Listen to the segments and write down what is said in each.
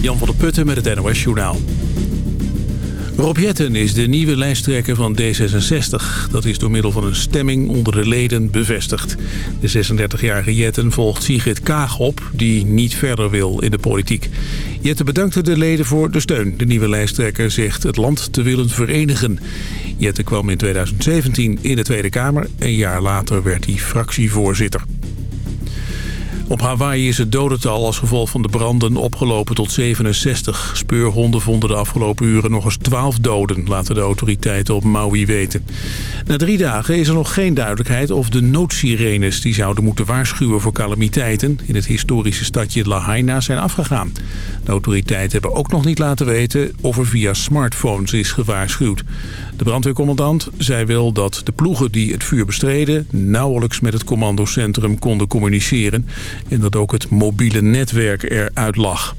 Jan van der Putten met het NOS Journaal. Rob Jetten is de nieuwe lijsttrekker van D66. Dat is door middel van een stemming onder de leden bevestigd. De 36-jarige Jetten volgt Sigrid Kaag op, die niet verder wil in de politiek. Jetten bedankte de leden voor de steun. De nieuwe lijsttrekker zegt het land te willen verenigen. Jetten kwam in 2017 in de Tweede Kamer. Een jaar later werd hij fractievoorzitter. Op Hawaii is het dodental als gevolg van de branden opgelopen tot 67. Speurhonden vonden de afgelopen uren nog eens 12 doden, laten de autoriteiten op Maui weten. Na drie dagen is er nog geen duidelijkheid of de noodsirenes die zouden moeten waarschuwen voor calamiteiten in het historische stadje Lahaina zijn afgegaan. De autoriteiten hebben ook nog niet laten weten of er via smartphones is gewaarschuwd. De brandweercommandant zei wel dat de ploegen die het vuur bestreden nauwelijks met het commandocentrum konden communiceren en dat ook het mobiele netwerk eruit lag.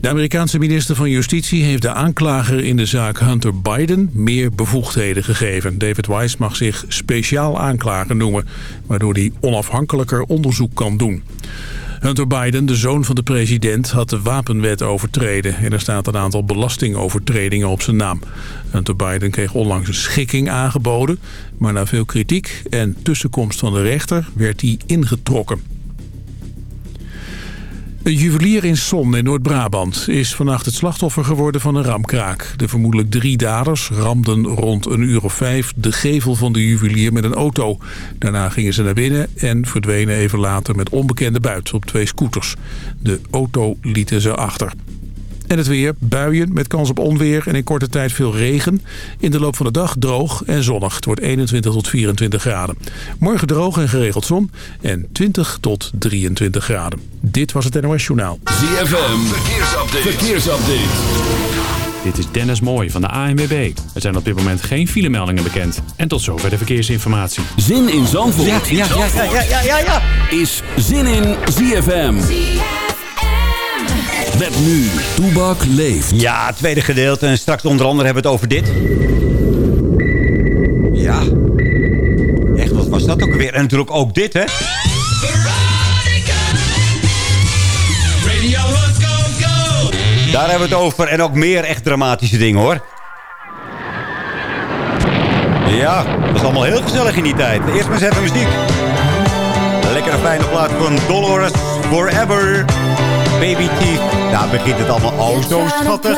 De Amerikaanse minister van Justitie heeft de aanklager in de zaak Hunter Biden meer bevoegdheden gegeven. David Weiss mag zich speciaal aanklager noemen, waardoor hij onafhankelijker onderzoek kan doen. Hunter Biden, de zoon van de president, had de wapenwet overtreden... en er staat een aantal belastingovertredingen op zijn naam. Hunter Biden kreeg onlangs een schikking aangeboden... maar na veel kritiek en tussenkomst van de rechter werd hij ingetrokken. Een juwelier in Son in Noord-Brabant is vannacht het slachtoffer geworden van een ramkraak. De vermoedelijk drie daders ramden rond een uur of vijf de gevel van de juwelier met een auto. Daarna gingen ze naar binnen en verdwenen even later met onbekende buit op twee scooters. De auto lieten ze achter. En het weer, buien met kans op onweer en in korte tijd veel regen. In de loop van de dag droog en zonnig. Het wordt 21 tot 24 graden. Morgen droog en geregeld zon en 20 tot 23 graden. Dit was het NOS Journaal. ZFM, verkeersupdate. verkeersupdate. Dit is Dennis Mooij van de ANWB. Er zijn op dit moment geen filemeldingen bekend. En tot zover de verkeersinformatie. Zin in Zandvoort, Ja, ja, ja, ja, ja, ja, ja. is zin in ZFM. Met nu, Toebak leeft. Ja, tweede gedeelte. En straks onder andere hebben we het over dit. Ja. Echt, wat was dat ook weer? En natuurlijk ook dit, hè? Daar hebben we het over. En ook meer echt dramatische dingen, hoor. Ja, dat was allemaal heel gezellig in die tijd. Eerst maar eens even muziek. Lekkere fijne plaat van Dolores Forever. Baby Teeth. Daar begint het allemaal oh zo schattig.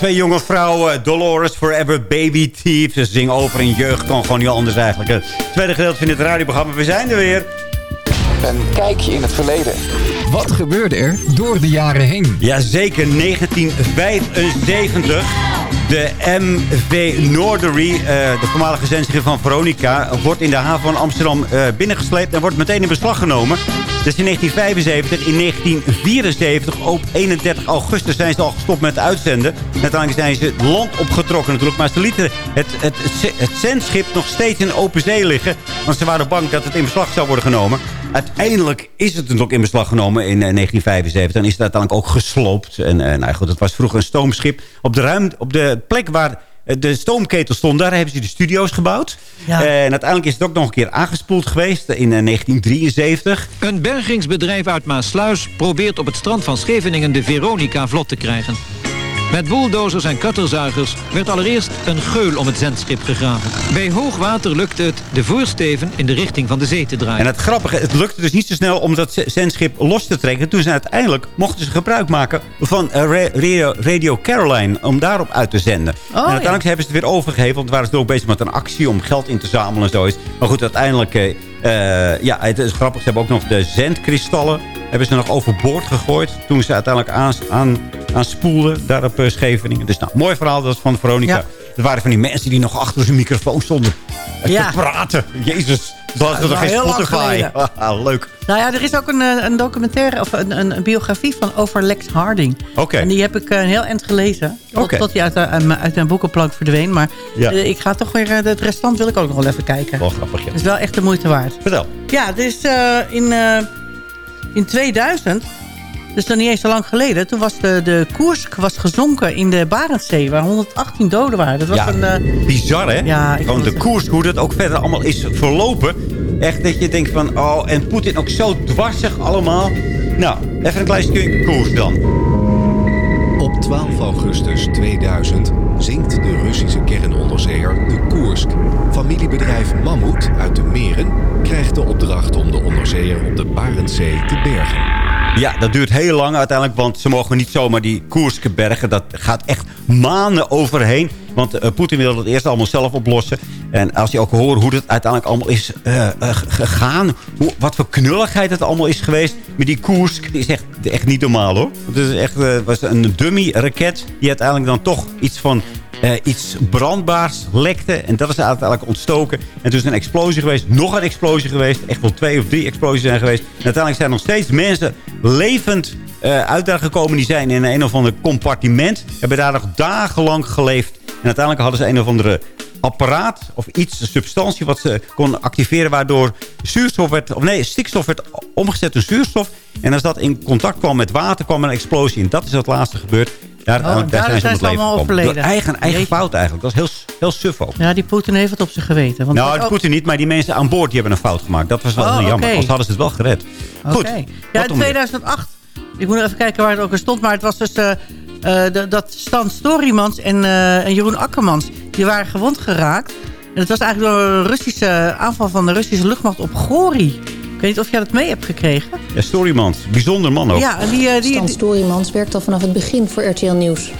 Twee jonge vrouwen. Dolores Forever Baby Thief. Ze zingen over een jeugd. Kan gewoon niet anders eigenlijk. Het tweede gedeelte van het radioprogramma. We zijn er weer. Een kijkje in het verleden. Wat gebeurde er door de jaren heen? Jazeker, 1975. De MV Noordery, eh, de voormalige zendschrift van Veronica... wordt in de haven van Amsterdam eh, binnengesleept en wordt meteen in beslag genomen. Dus in 1975. In 1974, op 31 augustus, zijn ze al gestopt met uitzenden. En uiteindelijk zijn ze land opgetrokken natuurlijk. Maar ze lieten het, het, het zendschip nog steeds in open zee liggen. Want ze waren bang dat het in beslag zou worden genomen. Uiteindelijk is het natuurlijk in beslag genomen in eh, 1975. En is het uiteindelijk ook gesloopt. En eh, nou goed, het was vroeger een stoomschip. Op de, ruimte, op de plek waar eh, de stoomketel stond, daar hebben ze de studio's gebouwd. Ja. En uiteindelijk is het ook nog een keer aangespoeld geweest in eh, 1973. Een bergingsbedrijf uit Maasluis probeert op het strand van Scheveningen de Veronica vlot te krijgen. Met bulldozers en katterzuigers werd allereerst een geul om het zendschip gegraven. Bij hoogwater lukte het de voorsteven in de richting van de zee te draaien. En het grappige, het lukte dus niet zo snel om dat zendschip los te trekken. Toen ze uiteindelijk mochten ze gebruik maken van eh, Ra- Radio, Radio Caroline om daarop uit te zenden. en uiteindelijk hebben ze het weer overgegeven, want waren ze ook bezig met een actie om geld in te zamelen en zoiets. Maar goed, uiteindelijk, eh, ja, het is grappig. Ze hebben ook nog de zendkristallen hebben ze nog overboord gegooid. Toen ze uiteindelijk aan, aan, aan spoelden daar op eh, Scheveningen. Dus nou, mooi verhaal dat van Veronica. Ja. Er waren van die mensen die nog achter zijn microfoon stonden. eh, Ja. Te praten. Jezus. Dat dat er geen Spotify. Ah, leuk. Nou ja, er is ook een, eh, een documentaire of een, een, een biografie van over Lex Harding. Oké. En die heb ik eh, een heel eind gelezen. Tot, Oké. tot hij uit, mijn- mijn boekenplank verdween. Maar Ja. eh, ik ga toch weer... eh, het restant wil ik ook nog wel even kijken. Wel grappig, ja. Is wel echt de moeite waard. Vertel. Ja, dus eh, in, eh, in 2000, dus dan niet eens zo lang geleden... toen was de, de Koersk was gezonken in de Barentszee... waar 118 doden waren. Dat was Ja, een... eh, bizar hè? Ja, Gewoon de het- koers, hoe dat ook verder allemaal is verlopen. Echt dat je denkt van, oh, en Poetin ook zo dwarsig allemaal. Nou, even een klein stukje koers dan. Op 12 augustus 2000 zinkt de Russische kernonderzeeër de Koersk. Familiebedrijf Mammoet uit de Meren krijgt de opdracht om de onderzeeër op de Barentszee te bergen. Ja, dat duurt heel lang uiteindelijk, want ze mogen niet zomaar die Koerske bergen. Dat gaat echt maanden overheen. Want eh, Poetin wil dat eerst allemaal zelf oplossen. En als je ook hoort hoe het uiteindelijk allemaal is eh, eh, gegaan. Hoe, wat voor knulligheid het allemaal is geweest met die Koersk. Die is echt, echt niet normaal hoor. Het is echt, was een dummy raket die uiteindelijk dan toch iets van... eh, iets brandbaars lekte. En dat is uiteindelijk ontstoken. En toen is een explosie geweest. Nog een explosie geweest. Echt wel twee of drie explosies zijn geweest. En uiteindelijk zijn nog steeds mensen levend eh, uit daar gekomen. Die zijn in een of ander compartiment. Hebben daar nog dagenlang geleefd. En uiteindelijk hadden ze een of andere apparaat of iets, een substantie wat ze kon activeren... waardoor zuurstof werd, of nee, stikstof werd omgezet in zuurstof. En als dat in contact kwam met water, kwam een explosie. En dat is het laatste gebeurd. Daar, Oh, daar, daar zijn ze om het leven allemaal gekomen. Eigen, eigen fout eigenlijk. Dat is heel, heel suf ook. ja, die Poetin heeft het op zich geweten. Want Nou, ook- Poetin niet, maar die mensen aan boord die hebben een fout gemaakt. Dat was wel Oh, heel jammer. oké. Anders hadden ze het wel gered. Goed. Ja, in dan weer? 2008. Ik moet nog even kijken waar het ook stond. Maar het was dus eh, de- dat Stan Storymans en, eh, en Jeroen Akkermans... die waren gewond geraakt. En het was eigenlijk door een Russische aanval van de Russische luchtmacht op Gori. Ik weet niet of jij dat mee hebt gekregen. Ja, Storymans. Bijzonder man ook. Ja, en die, eh, die, Stan Storymans werkt al vanaf het begin voor RTL Nieuws.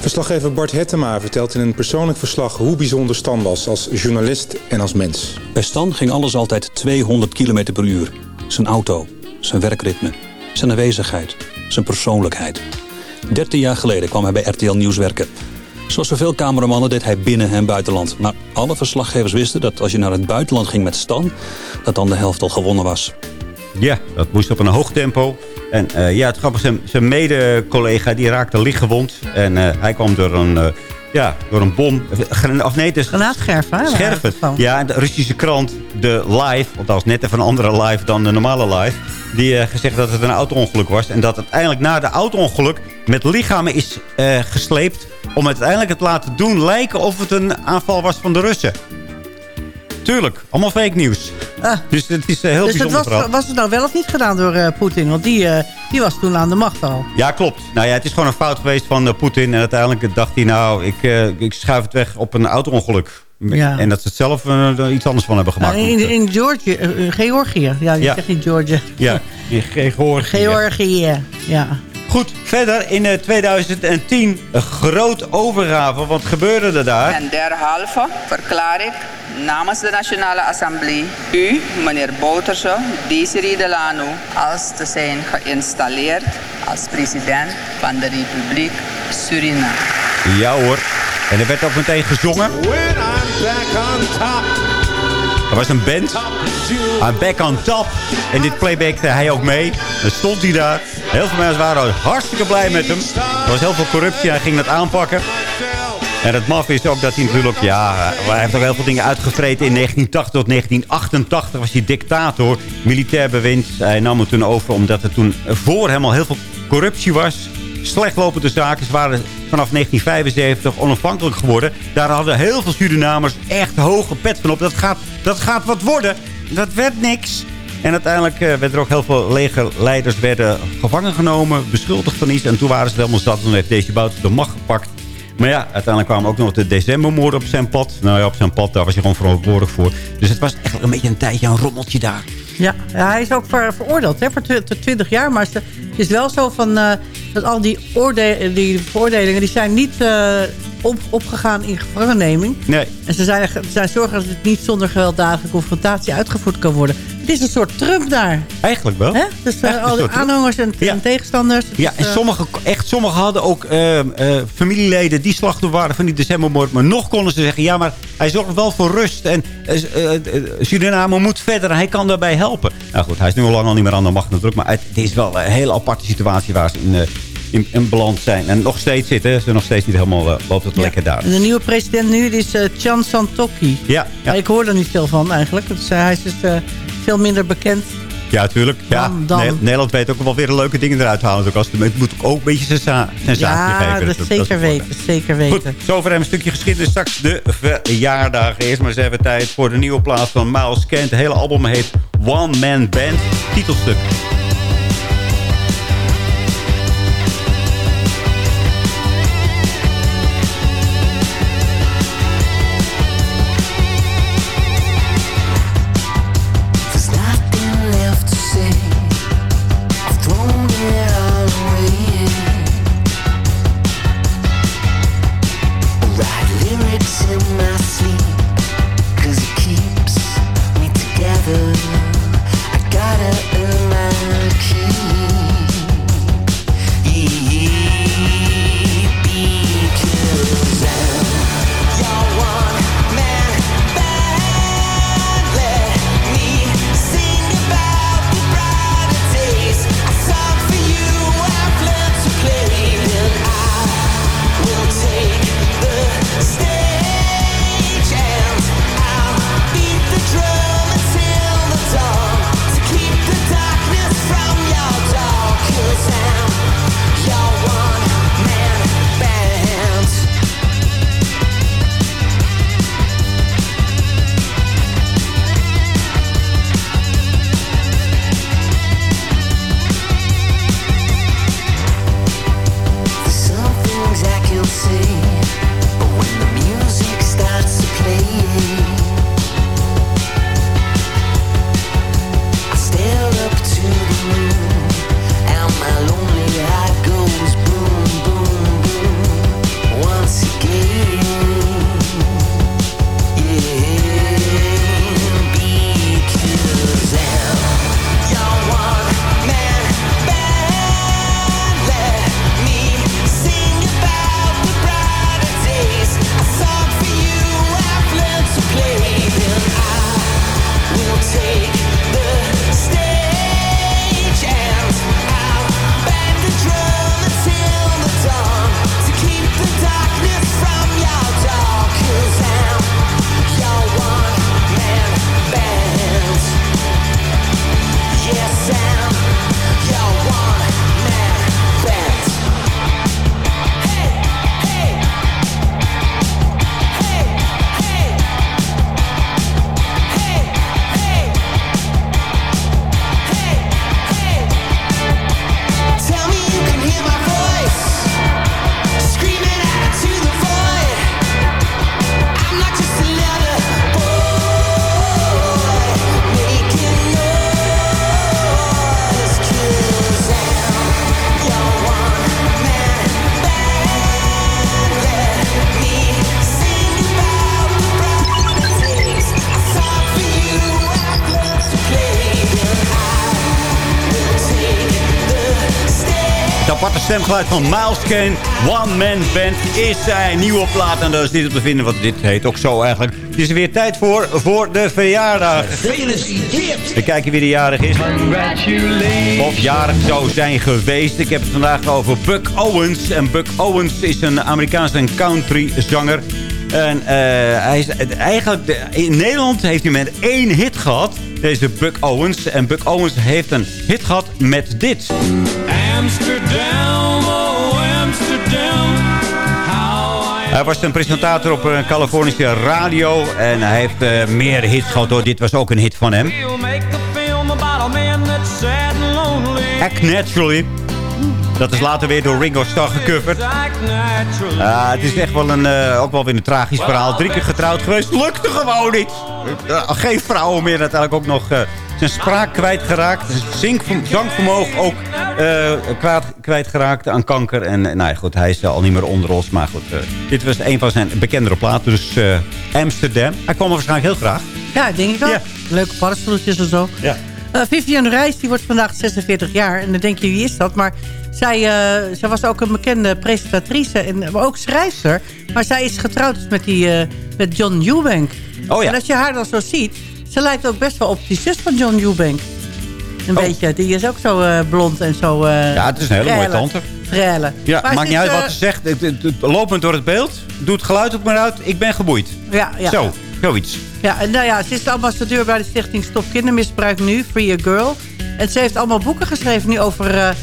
Verslaggever Bart Hettema vertelt in een persoonlijk verslag hoe bijzonder Stan was als journalist en als mens. Bij Stan ging alles altijd 200 km per uur. Zijn auto, zijn werkritme, zijn aanwezigheid, zijn persoonlijkheid. 13 jaar geleden kwam hij bij RTL Nieuws werken. Zoals zoveel cameramannen deed hij binnen- en buitenland. Maar alle verslaggevers wisten dat als je naar het buitenland ging met Stan... dat dan de helft al gewonnen was. Ja, dat moest op een hoog tempo. En eh, ja, het grappige, zijn, zijn mede-collega die raakte lichtgewond. En eh, hij kwam door een, eh, ja, door een bom. Of nee, het is Granaatscherven, Scherven. Ja, en de Russische krant, de Live, althans net even een andere Live dan de normale Live... die eh, gezegd dat het een auto-ongeluk was. En dat uiteindelijk na de auto-ongeluk met lichamen is eh, gesleept... om uiteindelijk het laten doen lijken of het een aanval was van de Russen. Tuurlijk, allemaal fake nieuws. Ah. Dus het is een heel dus het bijzonder was, verhaal. was het nou wel of niet gedaan door eh, Poetin? Want die, eh, die was toen aan de macht al. Ja, klopt. Nou ja, het is gewoon een fout geweest van eh, Poetin. En uiteindelijk dacht hij, nou, ik, eh, ik schuif het weg op een auto-ongeluk. Ja. En dat ze het zelf eh, er iets anders van hebben gemaakt. Nou, in, in Georgië, eh, eh, Georgië. Ja, je Ja. zegt niet Georgië. Ja, in Georgië. Georgië, ja. Goed, verder in eh, 2010 een groot overgave. Wat gebeurde er daar? En derhalve verklaar ik namens de Nationale Assemblée u, meneer Bouterse, Desiree Delano, als te zijn geïnstalleerd als president van de Republiek Suriname. Ja hoor. En er werd ook meteen gezongen. Er was een band. Aan Back on Top. En dit playbackte hij ook mee. Dan stond hij daar. Heel veel mensen waren hartstikke blij met hem. Er was heel veel corruptie. Hij ging dat aanpakken. En het maf is ook dat hij natuurlijk... Ja, hij heeft ook heel veel dingen uitgevreten. In 1980 tot 1988 was hij dictator. Militair bewind. Hij nam het toen over omdat er toen voor hem al heel veel corruptie was slecht lopende zaken. Ze waren vanaf 1975 onafhankelijk geworden. Daar hadden heel veel Surinamers echt hoge pet van op. Dat gaat, dat gaat wat worden. Dat werd niks. En uiteindelijk eh, werden er ook heel veel legerleiders werden gevangen genomen. Beschuldigd van iets. En toen waren ze helemaal zat. En toen heeft deze Bouter de macht gepakt. Maar ja, uiteindelijk kwamen ook nog de decembermoorden op zijn pad. Nou ja, op zijn pad, daar was hij gewoon verantwoordelijk voor. Dus het was echt een beetje een tijdje een rommeltje daar. Ja, hij is ook ver, veroordeeld hè, voor tw- tot 20 jaar. Maar het is wel zo van, eh, dat al die, oorde die veroordelingen... die zijn niet eh, op, opgegaan in gevangenneming. Nee. En ze zijn, zijn zorgen dat het niet zonder gewelddadige confrontatie uitgevoerd kan worden. Het is een soort Trump daar. Eigenlijk wel. Hè? Dus eh, al die aanhangers en, en tegenstanders. Ja, en eh, sommige, echt, sommige hadden ook eh, eh, familieleden die slachtoffer waren van die decembermoord. Maar nog konden ze zeggen, ja, maar hij zorgt wel voor rust. En Suriname moet verder en hij kan daarbij helpen. Nou goed, hij is nu al lang al niet meer aan de macht natuurlijk. Maar het, het is wel een hele aparte situatie waar ze in, in, in beland zijn. En nog steeds zitten. Ze zijn nog steeds niet helemaal loopt het lekker daar. En de nieuwe president nu die is eh, Chan Santokki. Ja, Ja, ik hoor er niet veel van eigenlijk. Dus, hij is dus veel minder bekend. Ja, tuurlijk. Ja, Dan- dan. Ne- Nederland weet ook wel weer leuke dingen eruit te halen. Ook als het moet ook een beetje sensa sensatie Ja, geven. dat is zeker weten. Zeker weten. Goed, zover hebben we een stukje geschiedenis. Straks de verjaardagen. Eerst maar eens even tijd voor de nieuwe plaats van Miles Kent. Het hele album heet One Man Band. Titelstuk. Stemgeluid van Miles Kane. One Man Band is zijn nieuwe plaat. En daar is niet op te vinden, want dit heet ook zo eigenlijk. Het is er weer tijd voor, voor de verjaardag. Gefeliciteerd. We kijken wie de jarig is. Of jarig zou zijn geweest. Ik heb het vandaag over Buck Owens. En Buck Owens is een Amerikaanse country zanger. En eh, hij is eigenlijk... in Nederland heeft hij met één hit gehad. Deze Buck Owens. En Buck Owens heeft een hit gehad met dit. Amsterdam, Hij was een presentator op een Californische radio. En hij heeft eh, meer hits gehad. Hoor. Dit was ook een hit van hem. Act Naturally. Dat is later weer door Ringo Starr gecoverd. Ah, het is echt wel een, eh, ook wel weer een tragisch verhaal. Drie keer getrouwd geweest. Lukte gewoon niet. Eh, geen vrouwen meer. Uiteindelijk ook nog eh, zijn spraak kwijtgeraakt. Zijn zangvermogen ook eh, kwijt, kwijtgeraakt aan kanker. En eh, nou ja, goed, hij is al niet meer onder ons. Maar goed, eh, dit was een van zijn bekendere platen. Dus Amsterdam. Hij kwam er waarschijnlijk heel graag. Ja, denk ik ook. Leuke paddenstoeltjes en zo. Ja. Vivian Reis, die wordt vandaag 46 jaar. En dan denk je, wie is dat? Maar zij, zij was ook een bekende presentatrice en maar ook schrijfster. Maar zij is getrouwd dus met, die, met John Eubank. Oh ja. En als je haar dan zo ziet, ze lijkt ook best wel op die zus van John Eubank. Een beetje. Die is ook zo eh, blond en zo... eh, Ja, het is een hele mooie tante. Frêle. Ja, Maar maakt niet uit wat eh, ze zegt. Lopend door het beeld. Doe het geluid op maar uit. Ik ben geboeid. Ja, ja. Zo, zoiets. Ja, en nou ja, ze is de ambassadeur bij de stichting Stop Kindermisbruik Nu, Free a Girl. En ze heeft allemaal boeken geschreven nu over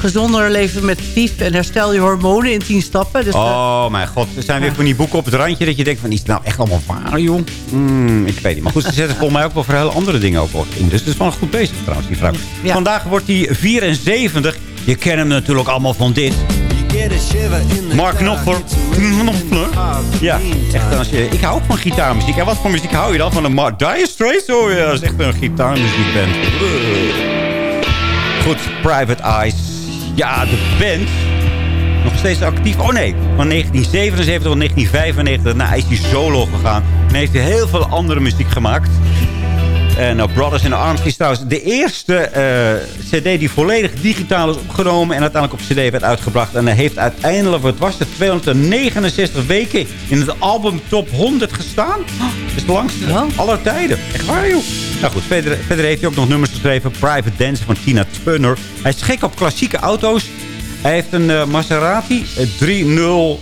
gezonder leven met VIF en herstel je hormonen in 10 stappen. Dus, eh, Oh mijn god, er zijn weer van die boeken op het randje dat je denkt van, is het nou echt allemaal waar, joh? Hmm, ik weet niet. Maar goed, ze zetten volgens mij ook wel voor hele andere dingen ook in. Dus het is wel goed bezig trouwens, die vrouw. Vandaag wordt hij 74. Je kent hem natuurlijk allemaal van dit. Mark Knopfler. Knopfler. Ja, echt als je, ik hou ook van gitaarmuziek. En wat voor muziek hou je dan? Van een Mark Dire Straits? Oh ja, dat is echt een gitaarmuziekband. Goed, Private Eyes. Ja, de band. Nog steeds actief. Oh nee, van 1977 tot 1995. Nou, is hij solo gegaan. En heeft hij heel veel andere muziek gemaakt. En nou, Brothers in Arms is trouwens de eerste eh, cd die volledig digitaal is opgenomen... en uiteindelijk op cd werd uitgebracht. En hij heeft uiteindelijk, wat was het, 269 weken in het album Top 100 gestaan. Dat is de langste aller tijden. Echt waar, joh. Nou goed, verder, verder heeft hij ook nog nummers geschreven. Private Dancer van Tina Turner. Hij is gek op klassieke auto's. Hij heeft een eh, Maserati eh, 30...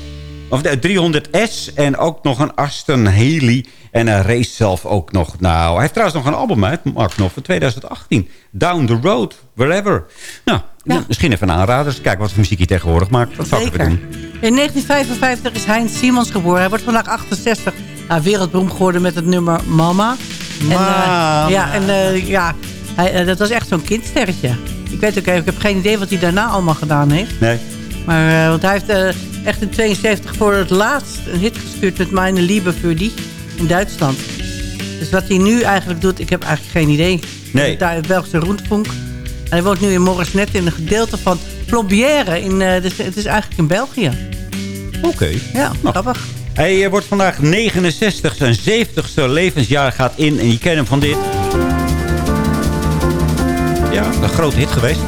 Of de 300S en ook nog een Aston Haley. En hij race zelf ook nog. Nou, hij heeft trouwens nog een album uit, Mark Knopf, van 2018. Down the Road, Wherever. Nou, misschien even een aanrader. Eens kijken wat voor muziek hij tegenwoordig maakt. Dat zou ik even doen. In 1955 is Heinz Simons geboren. Hij wordt vandaag 68. Nou, wereldberoemd geworden met het nummer Mama. En, eh, Mama. ja, en eh, ja, hij, eh, dat was echt zo'n kindsterretje. Ik weet ook even, ik heb geen idee wat hij daarna allemaal gedaan heeft. Nee. Maar want hij heeft echt in 72 voor het laatst een hit gestuurd met Meine Liebe für dich in Duitsland. Dus wat hij nu eigenlijk doet, ik heb eigenlijk geen idee. Nee. Daar in Belgische Rundfunk. En hij woont nu in Morisnet in een gedeelte van Plombière. In, dus het is eigenlijk in België. Oké. Ja, grappig. Hij eh, wordt vandaag 69. Zijn 70ste levensjaar gaat in. En je kent hem van dit. Ja, een grote hit geweest.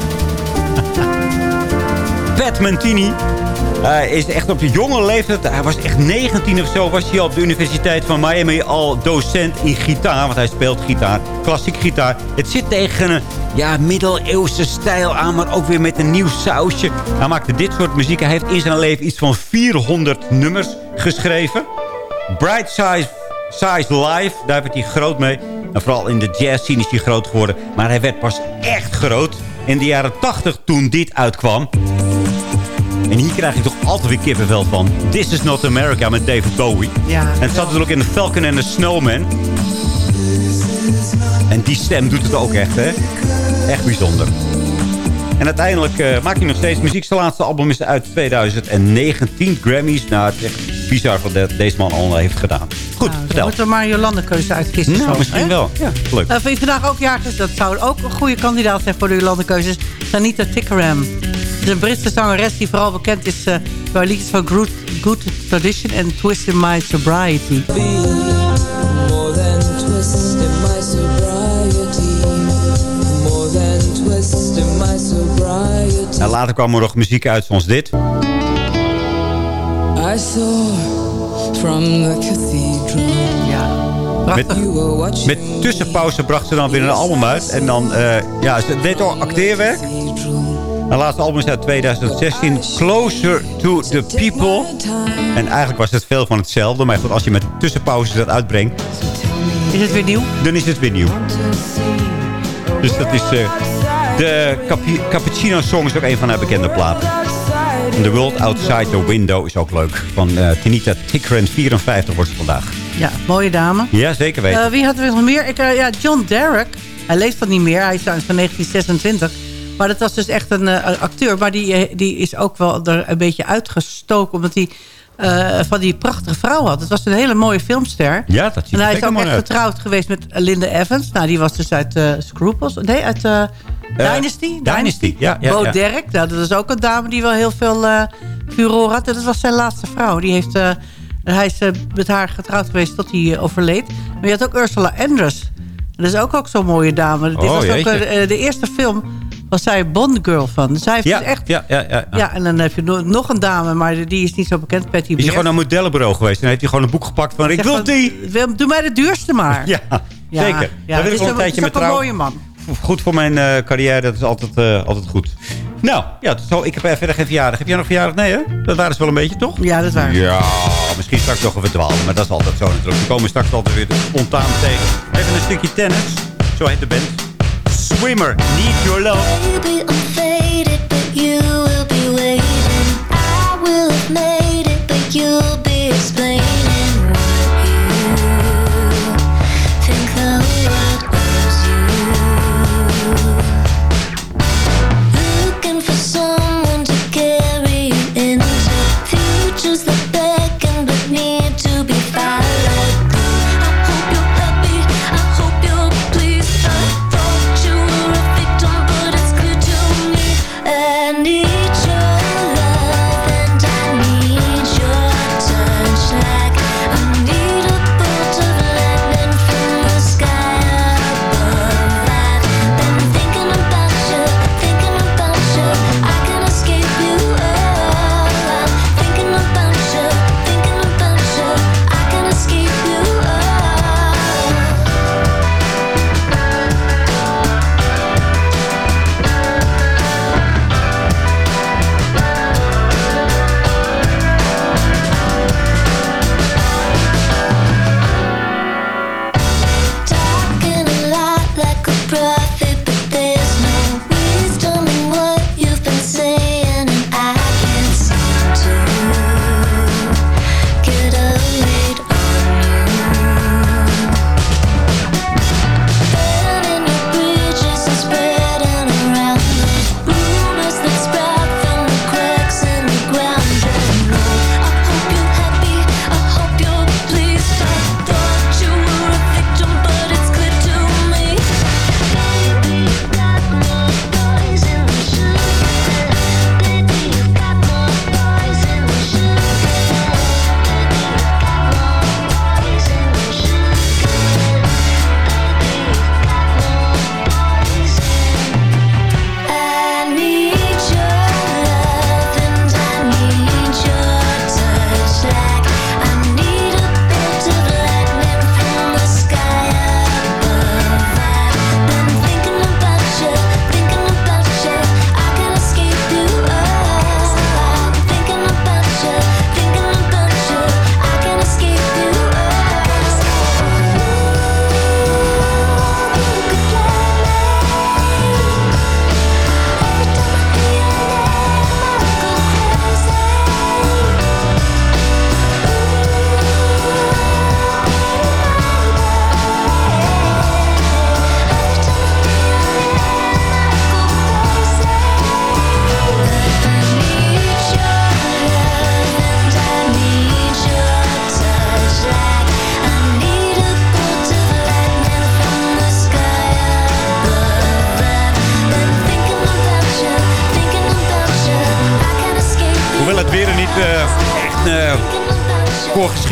Pat Mantini. Is echt op de jonge leeftijd. Hij was echt 19 of zo. Was hij op de Universiteit van Miami al docent in gitaar. Want hij speelt gitaar. Klassiek gitaar. Het zit tegen een ja, middeleeuwse stijl aan. Maar ook weer met een nieuw sausje. Hij maakte dit soort muziek. Hij heeft in zijn leven iets van 400 nummers geschreven. Bright Size, Size Live. Daar werd hij groot mee. En vooral in de jazz scene is hij groot geworden. Maar hij werd pas echt groot in de jaren 80 toen dit uitkwam. En hier krijg je toch altijd weer kippenvel van. This is not America met David Bowie. Ja, en het zat natuurlijk in The Falcon and the Snowman. En die stem doet het ook echt, hè? Echt bijzonder. En uiteindelijk eh, maakt hij nog steeds muziek. Zijn laatste album is uit 2019. Grammys. Nou, het is echt bizar wat de- deze man al heeft gedaan. Goed, Nou, vertel. moeten we maar een Jolande-keuze uitkiezen. Nou, zo, misschien hè? wel. Ja, leuk. Uh, vind je vandaag ook jarig is, dat zou ook een goede kandidaat zijn voor de Jolande-keuzes. Sanita Tickeram. Het is een Britse zangeres die vooral bekend is uh, bij liedjes van Good, Good Tradition en Twist in My Sobriety. More than twist in my sobriety. More than twist in my sobriety. En later kwam er nog muziek uit zoals dit. I saw from the cathedral. Met, met tussenpauze bracht ze dan weer een album uit. En dan, eh, ja, ze deed al acteerwerk. Haar laatste album is uit 2016. Closer to the People. En eigenlijk was het veel van hetzelfde. Maar goed, als je met tussenpauzes dat uitbrengt... Is het weer nieuw? Dan is het weer nieuw. Dus dat is... eh, de Cappuccino Song is ook een van haar bekende platen. The World Outside the Window is ook leuk. Van eh Tinita Tickren, 54 wordt ze vandaag. Ja, mooie dame. Ja, zeker weten. Eh, wie hadden we nog meer? Ik, eh, ja, John Derek. Hij leeft van niet meer. Hij is van 1926. Maar dat was dus echt een acteur. Maar die, die is ook wel er een beetje uitgestoken. Omdat hij eh, van die prachtige vrouw had. Het was een hele mooie filmster. ja, dat ziet En hij is ook echt uit. getrouwd geweest met Linda Evans. Nou, die was dus uit eh Scruples. Nee, uit eh, Dynasty. Dynasty, ja, ja, Bo ja. Derek. Nou, dat is ook een dame die wel heel veel eh furore had. En dat was zijn laatste vrouw. Die heeft, hij is met haar getrouwd geweest tot hij overleed. Maar je had ook Ursula Andress. Dat is ook, ook zo'n mooie dame. Dit Oh, was ook jeetje. de eerste film was zij Bond Girl van. Dus hij heeft Ja, dus echt... ja, ja, ja, Ja. en dan heb je no- nog een dame, maar die is niet zo bekend. Patty Is hij Beer. gewoon naar een modellenbureau geweest. En heeft hij gewoon een boek gepakt van... Ik Zeg wil die! wil- Doe mij de duurste maar. Ja, Ja, zeker. Ja, wil ik is wel een tijdje met trouw. mooie man. Goed voor mijn eh, carrière. Dat is altijd, eh, altijd goed. Nou, ja, zo, ik heb eh, verder geen verjaardag. Heb jij nog verjaardag? Nee, hè? Dat waren ze wel een beetje, toch? Ja, dat waren Ja, misschien straks nog een verdwalen. Maar dat is altijd zo natuurlijk. We komen straks altijd weer spontaan tegen. Even een stukje tennis. Zo heet de band. Swimmer, Need Your Love.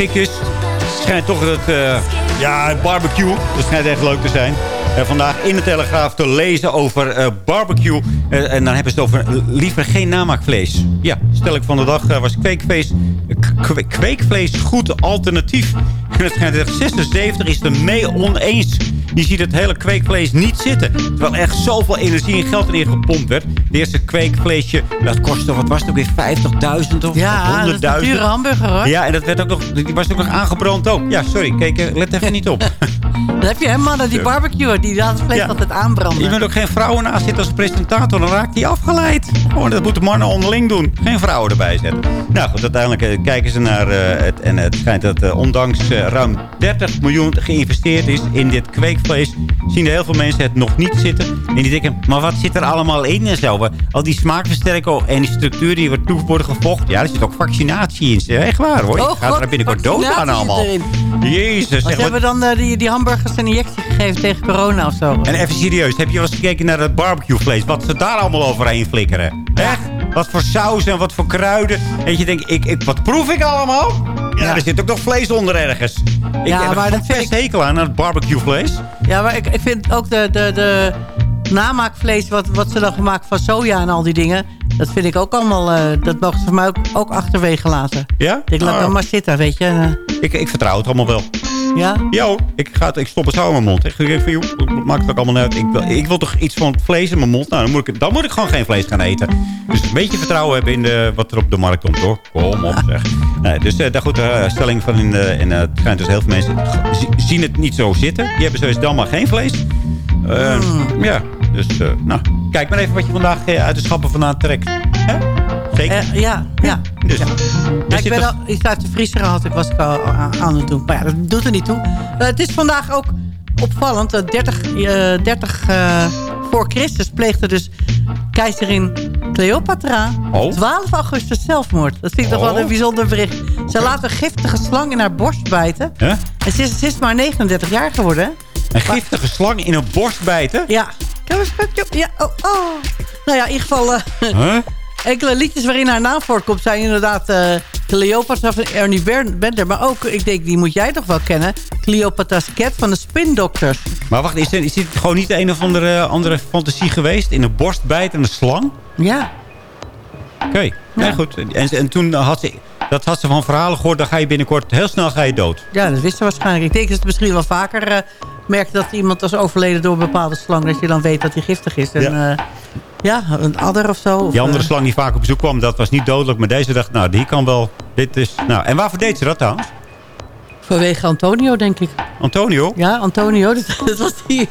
Is, schijnt toch dat... eh, ja, barbecue. Dat schijnt echt leuk te zijn. eh, vandaag in de Telegraaf te lezen over eh, barbecue. En dan hebben ze het over liever geen namaakvlees. Ja, stel ik van de dag was kweekvlees, kweekvlees goed alternatief. En het schijnt dat 76 is het mee oneens. Die ziet het hele kweekvlees niet zitten. Terwijl er echt zoveel energie en geld in gepompt werd. De eerste kweekvleesje, dat kostte, wat was het ook weer, 50.000 of Ja, dat is 100.000? een dure hamburger hoor. Ja, en dat werd ook nog, die was ook nog aangebrand ook. Ja, sorry, kijk, eh, let even niet op. Dan heb je hè, mannen die barbecuen, die het vlees Ja. altijd aanbranden. Je moet ook geen vrouwen naast zitten als presentator. Dan raakt hij afgeleid. Oh, dat moeten mannen onderling doen. Geen vrouwen erbij zetten. Nou goed, uiteindelijk eh, kijken ze naar eh, het. En het schijnt dat ondanks ruim 30 miljoen geïnvesteerd is in dit kweekvlees. Zien er heel veel mensen het nog niet zitten. En die denken, maar wat zit er allemaal in en zo? Al die smaakversterker en die structuur die er toe worden gevocht. Ja, er zit ook vaccinatie in. Echt waar hoor. Je Oh, gaat God, er binnenkort dood aan allemaal. erin. Jezus. Ze hebben dan eh, die, die hamburgers een injectie gegeven tegen corona of zo. En even serieus, heb je wel eens gekeken naar het barbecuevlees? Wat ze daar allemaal overheen flikkeren? Echt? Wat voor saus en wat voor kruiden. En je denkt, ik, ik, wat proef ik allemaal? Ja, er zit ook nog vlees onder ergens. Ik Ja, heb maar dat vind hekel aan, aan het barbecuevlees. Ja, maar ik, ik vind ook de, de, de namaakvlees wat, wat ze dan gemaakt van soja en al die dingen... dat vind ik ook allemaal... eh, dat mogen ze voor mij ook, ook achterwege laten. Ja? Ik laat Oh. dan maar zitten, weet je. En, eh, Ik, ik vertrouw het allemaal wel. ja? Ja hoor, ik, ga het, ik stop het zo in mijn mond. Ik denk van, joh, maakt het ook allemaal uit. Ik wil, ik wil toch iets van vlees in mijn mond? Nou, dan moet, ik, dan moet ik gewoon geen vlees gaan eten. Dus een beetje vertrouwen hebben in de, wat er op de markt komt, hoor. Kom op, zeg. Nee, dus eh, daar goed, de stelling van in, de, in het schijnt dus heel veel mensen zi- zien het niet zo zitten. Die hebben zoiets dan maar geen vlees. Eh, Ja, dus eh, nou, kijk maar even wat je vandaag eh, uit de schappen vandaan trekt. Hè? Zeker. Eh, ja, ja. dus, Ja, ik ben al, iets uit de vriezer had ik, was ik al aan het doen. Maar ja, dat doet er niet toe. Het is vandaag ook opvallend. dat 30, eh, 30 eh, voor Christus pleegde dus keizerin Cleopatra Oh. op 12 augustus zelfmoord. Dat vind ik toch wel Oh. een bijzonder bericht. Ze laat een giftige slang in haar borst bijten. Hè? En ze is, ze is maar 39 jaar geworden. Een giftige slang in een borst bijten? Ja. Ja, oh, oh. Nou ja, in ieder geval... eh, Huh? Enkele liedjes waarin haar naam voorkomt zijn inderdaad eh Cleopatra van Ernie Bender. Maar ook, ik denk, die moet jij toch wel kennen. Cleopatra's Cat van de Spin Doctors. Maar wacht, is, er, is dit gewoon niet een of andere, andere fantasie geweest? In een borst bijten een slang? Ja. Oké, nee, goed. En, en toen had ze, dat had ze van verhalen gehoord. Dan ga je binnenkort, heel snel ga je dood. Ja, dat wist ze waarschijnlijk. Ik denk dat het misschien wel vaker eh, merkt dat iemand is overleden door een bepaalde slang. Dat je dan weet dat hij giftig is. En, ja. ja, een adder of zo. Of, Die andere eh, slang die vaak op bezoek kwam, dat was niet dodelijk. Maar deze dacht, nou, die kan wel. Dit is, nou, en waarvoor deed ze dat trouwens? vanwege Antonio, denk ik. Antonio? Ja, Antonio. Dat, dat was die...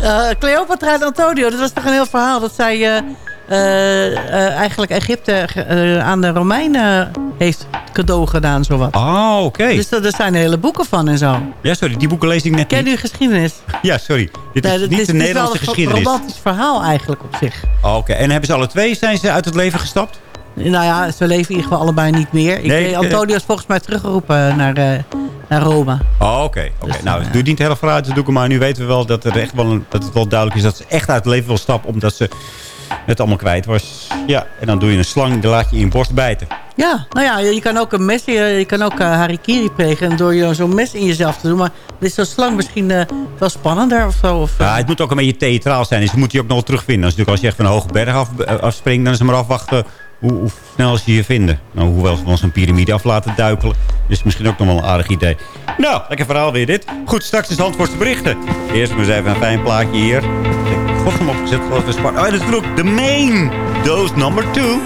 eh, Cleopatra en Antonio. Dat was toch een heel verhaal. Dat zij eh, eh, eh, eigenlijk Egypte eh, aan de Romeinen heeft cadeau gedaan, zowat. Oh, oké. Dus er zijn hele boeken van en zo. Ja, sorry, die boeken lees ik net Ken niet. u geschiedenis? Ja, sorry. Dit is Nee, niet de het Nederlandse wel een geschiedenis. romantisch verhaal eigenlijk op zich. Oh, Oké, en hebben ze alle twee, zijn ze uit het leven gestapt? Nou ja, ze leven in ieder geval allebei niet meer. Ik, Nee, Antonio is volgens mij teruggeroepen naar, eh, naar Rome. Oh, oké. oké. nou, doe niet heel veel uit te doeken. Maar nu weten we wel dat, er echt wel een, dat het wel duidelijk is dat ze echt uit het leven wil stappen. Omdat ze het allemaal kwijt was. Ja, en dan doe je een slang, die laat je in je borst bijten. Ja, nou ja, je kan ook een mes, je, je kan ook eh, harikiri plegen door je zo'n mes in jezelf te doen. Maar is zo'n slang misschien eh, wel spannender of zo? Of, Ja, het moet ook een beetje theatraal zijn. Dus je moet je ook nog wel terugvinden. Als, natuurlijk als je echt van een hoge berg af, eh, afspringt, dan is het maar afwachten hoe, snel ze je vinden. Nou, hoewel ze wel zo'n piramide af laten duikelen. Dus misschien ook nog wel een aardig idee. Nou, lekker verhaal weer dit. Goed, straks is Zandvoortse berichten. Eerst maar eens even een fijn plaatje hier. Ik God hem opgezet. Geloof ik, Oh, is natuurlijk de main. Dose number two.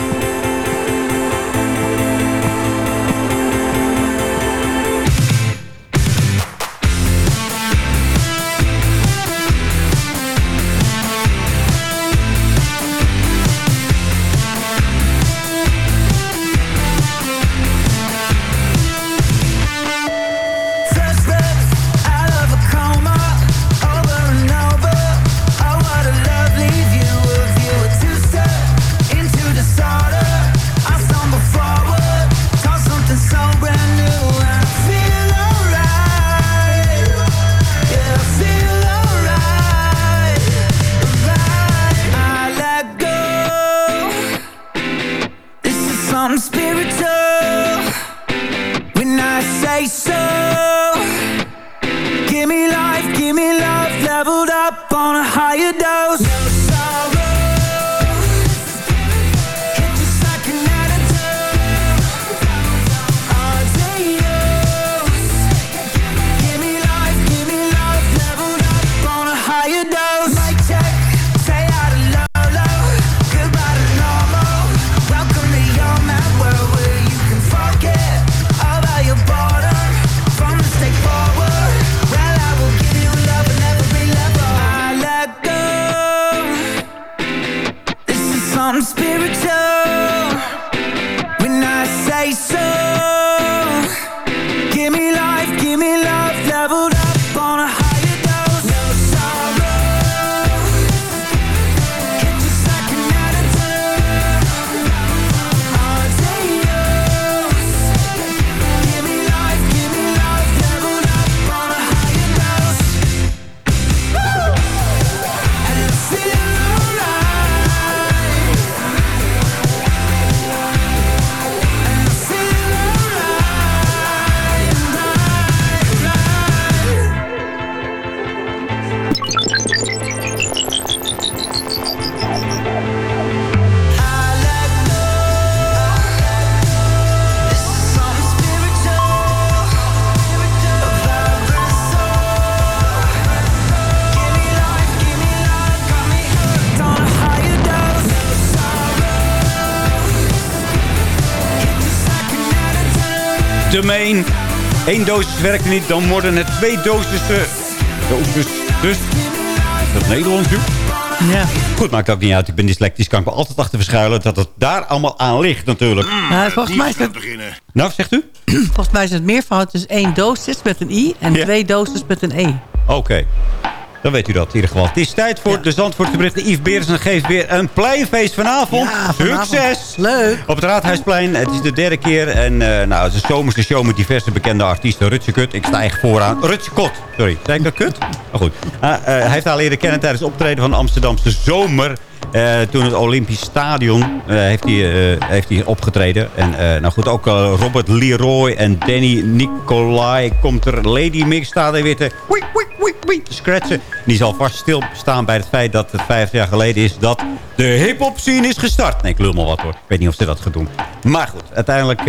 Eén dosis werkte niet, dan worden het twee dosissen. Dosis. Dus. Is dat Nederlands, joh? Ja. Goed, maakt ook niet uit. Ik ben dyslectisch. Kan ik me altijd achter verschuilen dat het daar allemaal aan ligt, natuurlijk. Ja, volgens, mij is het, Nou, zegt u? volgens mij is het meervoud dus één dosis met een i en Ja. twee doses met een e. Oké. Dan weet u dat in ieder geval. Het is tijd voor de Zandvoortse berichten. Yves Beersen geeft weer een pleinfeest vanavond. Ja, vanavond. Succes! Leuk. Op het Raadhuisplein. Het is de derde keer. En eh, nou, het is een zomerse show met diverse bekende artiesten. Rutje Kut. Ik sta echt vooraan. Rutje Kot. Sorry. Zei ik dat kut? Maar goed. Ah, eh, hij heeft haar leren kennen tijdens het optreden van de Amsterdamse Zomer. Eh, toen het Olympisch Stadion eh, heeft, hij, eh, heeft hij opgetreden. En nou goed, ook Robert Leroy en Danny Nicolai komt er. Lady Mix staat er weer te, scratchen. Die zal vast stilstaan bij het feit dat het vijf jaar geleden is... dat de hip-hop scene is gestart. Nee, ik lul maar wat hoor. Ik weet niet of ze dat gaat doen. Maar goed, uiteindelijk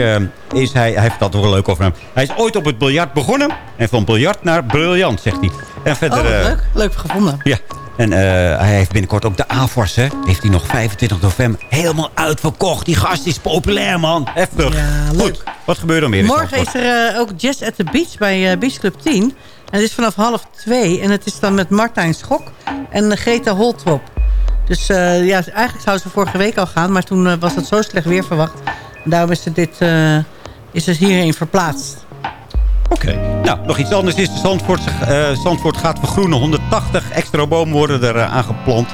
is hij... Hij heeft dat wel leuk over hem. Hij is ooit op het biljart begonnen. En van biljart naar briljant, zegt hij. En verder... Oh, leuk. Leuk gevonden. ja, en eh, hij heeft binnenkort ook de AFOS, hè. Heeft hij nog 25 november helemaal uitverkocht. Die gast is populair, man. Heftig. Goed, wat gebeurt er meer? in Morgen is er eh, ook Jazz at the Beach bij eh, Beach Club 10. En het is vanaf half twee. En het is dan met Martijn Schok en Greta Holtrop. Dus ja, eigenlijk zou ze vorige week al gaan. Maar toen was het zo slecht weer verwacht. En daarom is het, dit, is het hierheen verplaatst. Oké. Nou, nog iets anders is. Zandvoort, eh, Zandvoort gaat vergroenen. 180 extra bomen worden er eh, aangeplant.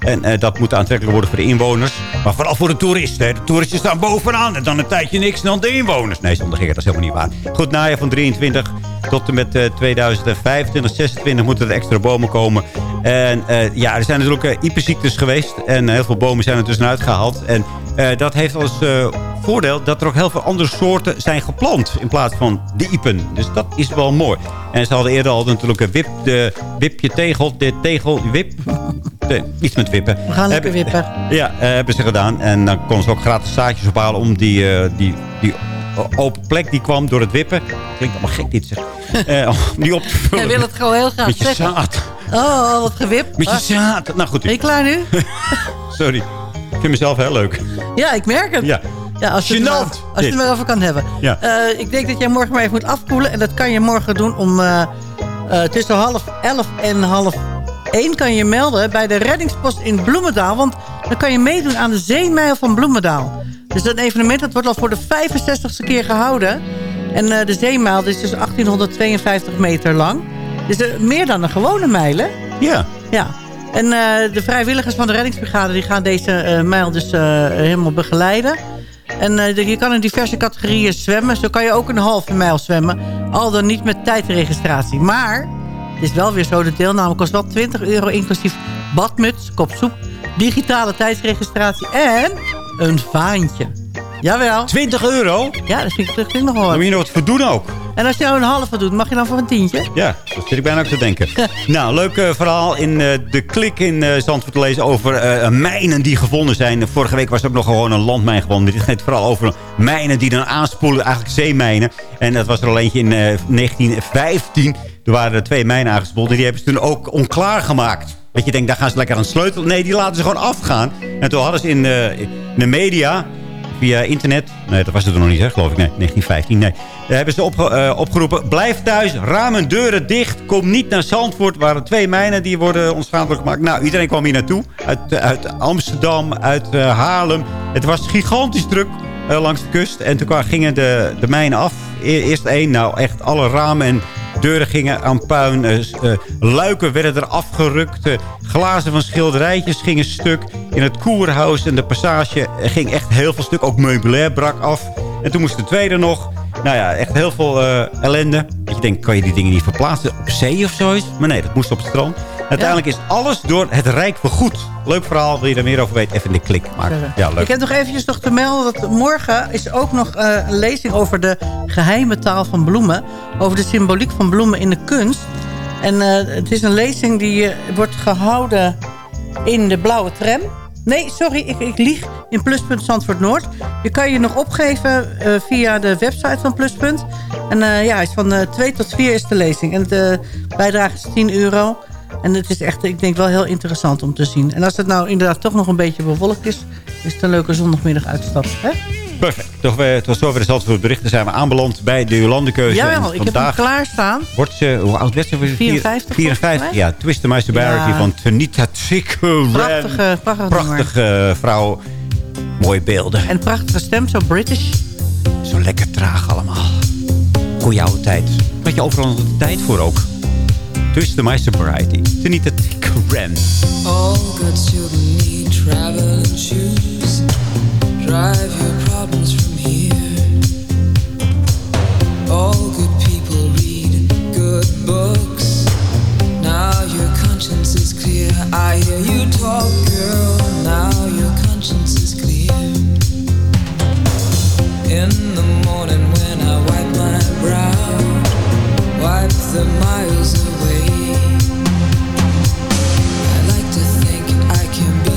En eh, dat moet aantrekkelijk worden voor de inwoners. Maar vooral voor de toeristen. De toeristen staan bovenaan. En dan een tijdje niks. Dan de inwoners. Nee, zonder gekker. Dat is helemaal niet waar. Goed, najaar van 23 tot en met eh, 2025, 26 moeten er extra bomen komen. En eh, ja, er zijn natuurlijk uh, hyperziektes geweest. En heel veel bomen zijn er tussenuit gehaald. En eh, dat heeft als eh, voordeel dat er ook heel veel andere soorten zijn geplant. In plaats van de iepen. Dus dat is wel mooi. En ze hadden eerder al natuurlijk een wip, de wipje tegel. De tegel, wip. Iets met wippen. We gaan lekker Hebben- wippen. Ja, eh, hebben ze gedaan. En dan konden ze ook gratis zaadjes ophalen om die, eh, die, die open plek die kwam door het wippen. Klinkt allemaal gek dit zeg. Om die op te vullen. Hij wil het gewoon heel graag Met je zeggen. zaad. Oh, wat gewip. Met je Ah. zaad. Nou goed. Ben je klaar nu? Sorry. Ik vind mezelf heel leuk. Ja, ik merk het. Ja. Ja, als je, het, maar- als je het er maar over kan hebben. Ja. Ik denk dat jij morgen maar even moet afkoelen. En dat kan je morgen doen om eh, tussen half elf en half één kan je melden bij de reddingspost in Bloemendaal. Want dan kan je meedoen aan de zeemijl van Bloemendaal. Dus dat evenement dat wordt al voor de 65ste keer gehouden. En eh, de zeemijl is dus 1852 meter lang. Dus eh, meer dan een gewone mijl, hè? Ja. Ja. En eh, de vrijwilligers van de reddingsbrigade die gaan deze mijl dus helemaal begeleiden. En je kan in diverse categorieën zwemmen. Zo kan je ook een halve mijl zwemmen. Al dan niet met tijdregistratie. Maar het is wel weer zo. De deelname kost wel 20 euro inclusief badmuts, kop soep, digitale tijdsregistratie en een vaantje. Jawel. 20 euro? Ja, dat vind ik, dat vind ik nog wel moet je nog wat voor doen ook. En als je nou een halve doet, mag je dan voor een tientje? Ja, dat zit ik bijna ook te denken. nou, leuk eh, verhaal in eh, de klik in eh Zandvoort te lezen over mijnen die gevonden zijn. Vorige week was er ook nog gewoon een landmijn gevonden. Dit gaat vooral over mijnen die dan aanspoelen, eigenlijk zeemijnen. En dat was er al eentje in eh, 1915. Er waren er twee mijnen aangespoeld en die hebben ze toen ook onklaargemaakt. Dat je denkt, daar gaan ze lekker aan sleutelen. Nee, die laten ze gewoon afgaan. En toen hadden ze in, in de media via internet. Nee, dat was het nog niet, hè, geloof ik. Nee, 1915. Nee. Daar hebben ze opge- eh, opgeroepen. Blijf thuis, ramen, deuren dicht. Kom niet naar Zandvoort. Waren twee mijnen die worden onschadelijk gemaakt. Nou, iedereen kwam hier naartoe. Uit, eh, uit Amsterdam, uit eh, Haarlem. Het was gigantisch druk langs de kust. En toen gingen de, de mijnen af. E- eerst één, nou echt alle ramen en deuren gingen aan puin. eh, eh, luiken werden er afgerukt. eh, glazen van schilderijtjes gingen stuk. In het koerhuis en de passage ging echt heel veel stuk. Ook meubilair brak af. En toen moest de tweede nog. Nou ja, echt heel veel ellende. Dat je denkt, kan je die dingen niet verplaatsen op zee of zoiets? Maar nee, dat moest op het strand. Uiteindelijk is alles door het Rijk vergoed. Leuk verhaal, wil je er meer over weten? Even in de klik maken. Ja, leuk. Ik heb nog eventjes nog te melden dat morgen is ook nog eh, een lezing over de geheime taal van bloemen. Over de symboliek van bloemen in de kunst. En eh, het is een lezing die eh, wordt gehouden in de blauwe tram. Nee, sorry, ik, ik lieg. In Pluspunt Zandvoort Noord. Je kan je nog opgeven via de website van Pluspunt. En ja, is van 2 tot 4 is de lezing. En de bijdrage is 10 euro. En het is echt, ik denk, wel heel interessant om te zien. En als het nou inderdaad toch nog een beetje bewolkt is... is het een leuke zondagmiddag uitstap. Hè? Perfect. Toch weer, tot zover de Zandvoort berichten zijn we aanbeland bij de Jolandekeuze. Jawel, En ik heb hem klaarstaan. Wordt ze, hoe oud werd ze? 54 54, volgens mij. ja. Twist My Sobriety Ja. van Tanita Tickeren. Prachtige, prachtige Prachtige vrouw. Mooie beelden. En prachtige stem, zo British. Zo lekker traag allemaal. Goeie oude tijd. Had je overal de tijd voor ook. Twist My Sobriety. Tanita Tickeren. All good children need traveling shoes. Drive your problems from here. All good people read good books. Now your conscience is clear. I hear you talk, girl. Now your conscience is clear. In the morning when I wipe my brow, wipe the miles away.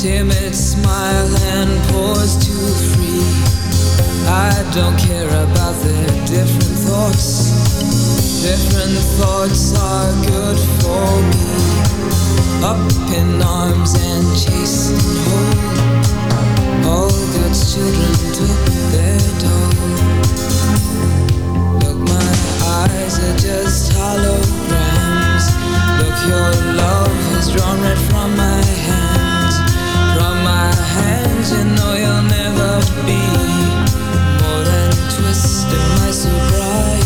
Timid smile and pause too free. I don't care about their different thoughts. Different thoughts are good for me. Up in arms and chased and whole. All children took their. Look, my eyes are just holograms. Look, your love drawn from my hands. From my hands, you know you'll never be in my sobriety.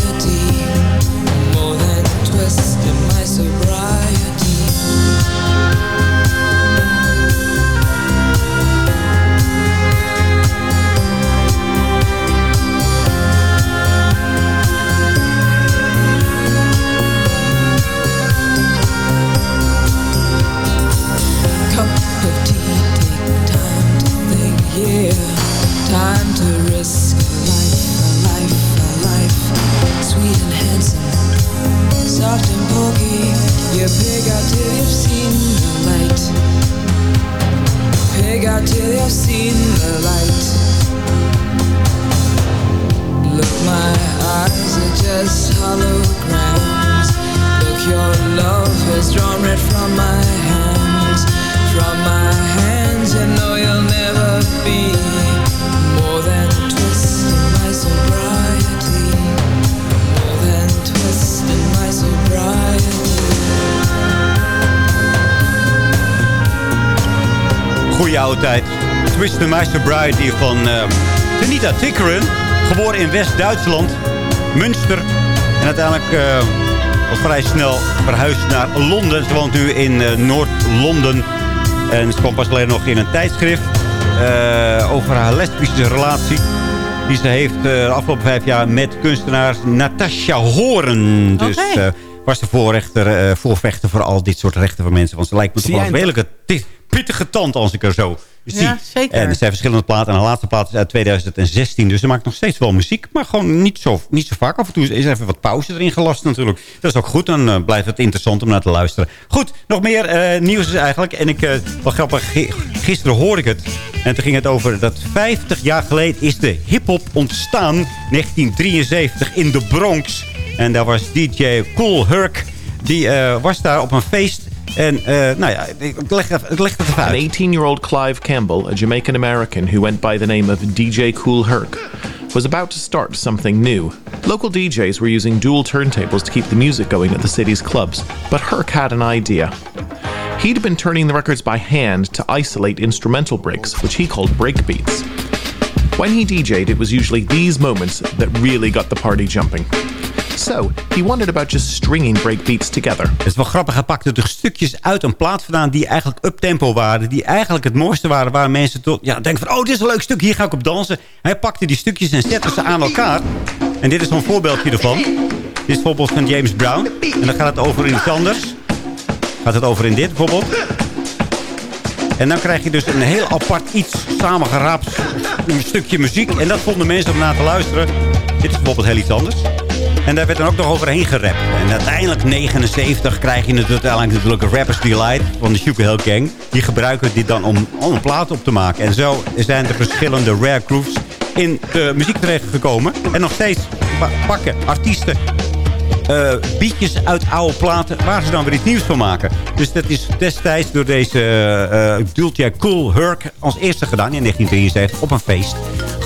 You pig out till you've seen the light. Pig out till you've seen the light. Look, my eyes are just holograms. Look, your love has drawn red from my hands. From my hands, you know you'll never be Goeie oude tijd. Twist the My Sobriety van Tanita Tickeren. Geboren in West-Duitsland. Münster. En uiteindelijk eh, al vrij snel verhuisd naar Londen. Ze woont nu in eh, Noord-Londen. En ze kwam pas alleen nog in een tijdschrift over haar lesbische relatie. Die ze heeft de afgelopen vijf jaar met kunstenaar Natasha Horen. Dus eh, was de voorrechter, voorvechter voor al dit soort rechten van mensen. Want ze lijkt me toch wel een redelijke pittige tand als ik er zo zie. Ja, zeker. En er zijn verschillende platen. En de laatste plaat is uit 2016. Dus ze maakt nog steeds wel muziek. Maar gewoon niet zo, niet zo vaak. Af en toe is even wat pauze erin gelast natuurlijk. Dat is ook goed. Dan eh, blijft het interessant om naar te luisteren. Goed, nog meer eh, nieuws is eigenlijk. En ik, eh wel grappig, gi- gisteren hoorde ik het. En toen ging het over dat 50 jaar geleden is de hiphop ontstaan. 1973 in de Bronx. En daar was DJ Cool Herc. Die was daar op een feest. En eh, nou ja, ik leg, ik leg het even An 18 year old Clive Campbell, a Jamaican American who went by the name of DJ Cool Herc, was about to start something new. Local DJs were using dual turntables to keep the music going at the city's clubs, but Herc had an idea. He'd been turning the records by hand to isolate instrumental breaks, which he called breakbeats. When he DJ'd, it was usually these moments that really got the party jumping. So, he wondered about just stringing breakbeats together. Het is wel grappig. Hij pakte de stukjes uit een plaat vandaan die eigenlijk uptempo waren. Die eigenlijk het mooiste waren. Waar mensen tot, ja, denken van, oh, dit is een leuk stuk. Hier ga ik op dansen. Hij pakte die stukjes en zette ze aan elkaar. En dit is een voorbeeldje ervan. Dit is bijvoorbeeld van James Brown. En dan gaat het over iets anders. Gaat het over in dit bijvoorbeeld. En dan krijg je dus een heel apart iets samengeraapt een stukje muziek. En dat vonden mensen om naar te luisteren. Dit is bijvoorbeeld heel iets anders. En daar werd dan ook nog overheen gerapt. En uiteindelijk 79 krijg je natuurlijk, natuurlijk Rappers Delight van de Sugar Hill Gang. Die gebruiken dit dan om, om een plaat op te maken. En zo zijn er verschillende rare grooves in de muziek terechtgekomen. En nog steeds pa- pakken artiesten eh beatjes uit oude platen waar ze dan weer iets nieuws van maken. Dus dat is destijds door deze uh, Cool Herc als eerste gedaan in 1973 op een feest.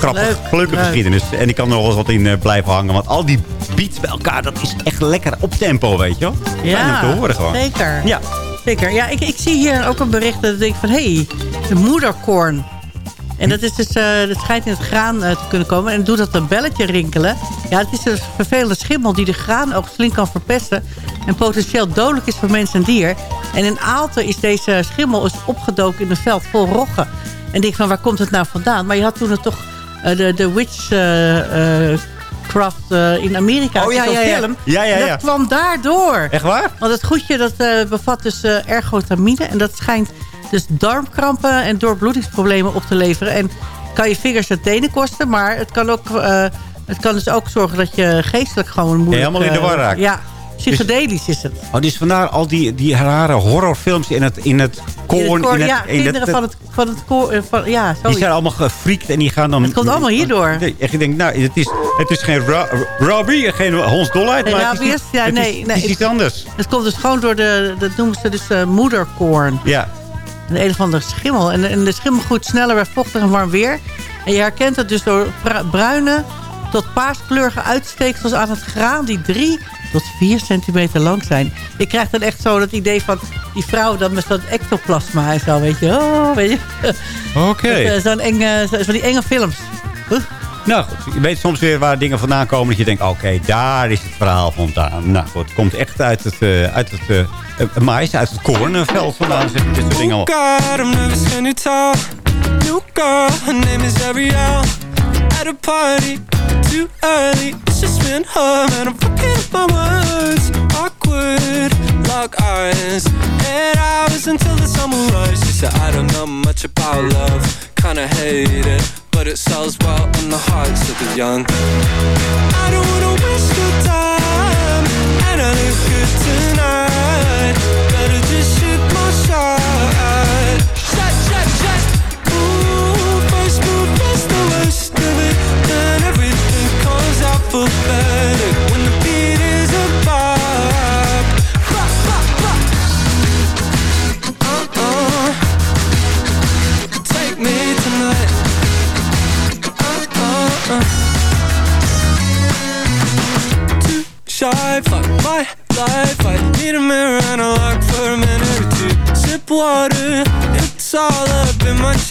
Grappig, Leuk, leuke leuk. geschiedenis. En ik kan er nog wel eens wat in eh, blijven hangen. Want al die beats bij elkaar, dat is echt lekker op tempo, weet je wel. Om te horen gewoon. zeker. Ja. Zeker. Ja, ik, ik zie hier ook een bericht dat ik denk van... hé, hey, de moederkorn. En dat, is dus, eh, dat schijnt in het graan eh, te kunnen komen. En doet dat een belletje rinkelen. Ja, het is een vervelende schimmel die de graanoogst flink kan verpesten. En potentieel dodelijk is voor mens en dier. En in Aalten is deze schimmel eens opgedoken in een veld vol roggen. En ik denk van, waar komt het nou vandaan? Maar je had toen het toch de, de witch... eh, eh, eh, in Amerika. Oh, ja, ja, ja. film. Ja, ja, ja. Dat kwam daardoor. Echt waar? Want het goedje dat eh, bevat dus eh, ergotamine. En dat schijnt dus darmkrampen en doorbloedingsproblemen op te leveren. En kan je vingers en tenen kosten. Maar het kan, ook, eh, het kan dus ook zorgen dat je geestelijk gewoon moeilijk... helemaal in de eh, war raakt. Ja, psychedelisch is het. Oh, dus vandaar al die, die rare horrorfilms in het, in het koorn. In het koor- in het, ja, in kinderen van het, van het koor... eh, Van, ja, Die zijn allemaal gefreakt en die gaan dan... Het komt allemaal hierdoor. Nee, echt, ik denk, nou, het is, het is geen ro Robbie, en geen Hans Dolheid, Nee, maar het is, Ja, het nee, is, nee, het is iets anders. Het komt dus gewoon door de... Dat noemen ze dus eh, moederkoorn. Ja. Een een of andere schimmel. En, en de schimmel groeit sneller bij vochtig en warm weer. En je herkent het dus door bru- bruine tot paaskleurige uitsteeksels aan het graan... die drie tot vier centimeter lang zijn. Je krijgt dan echt zo dat idee van die vrouw dan met zo'n ectoplasma en zo, weet je. Oh, weet je. Oké. Eh, Zo'n enge, zo- van die enge films. Nou goed, je weet soms weer waar dingen vandaan komen... dat je denkt, oké, daar is het verhaal vandaan. Nou goed, het komt echt uit het, eh, uit het eh, eh, mais, uit het koornveld vandaan. Zeg, dit soort dingen allemaal. God, I'm nervous, can you tell? New girl, her name is Ariel. At a party, too early. It's just and her, man. I'm fucking up my words. Awkward, lock eyes. Eight hours until the sunrise. She said, I don't know much about love. Kinda hate it, but it sells well in the hearts of the young. I don't wanna waste your time. And I look good tonight.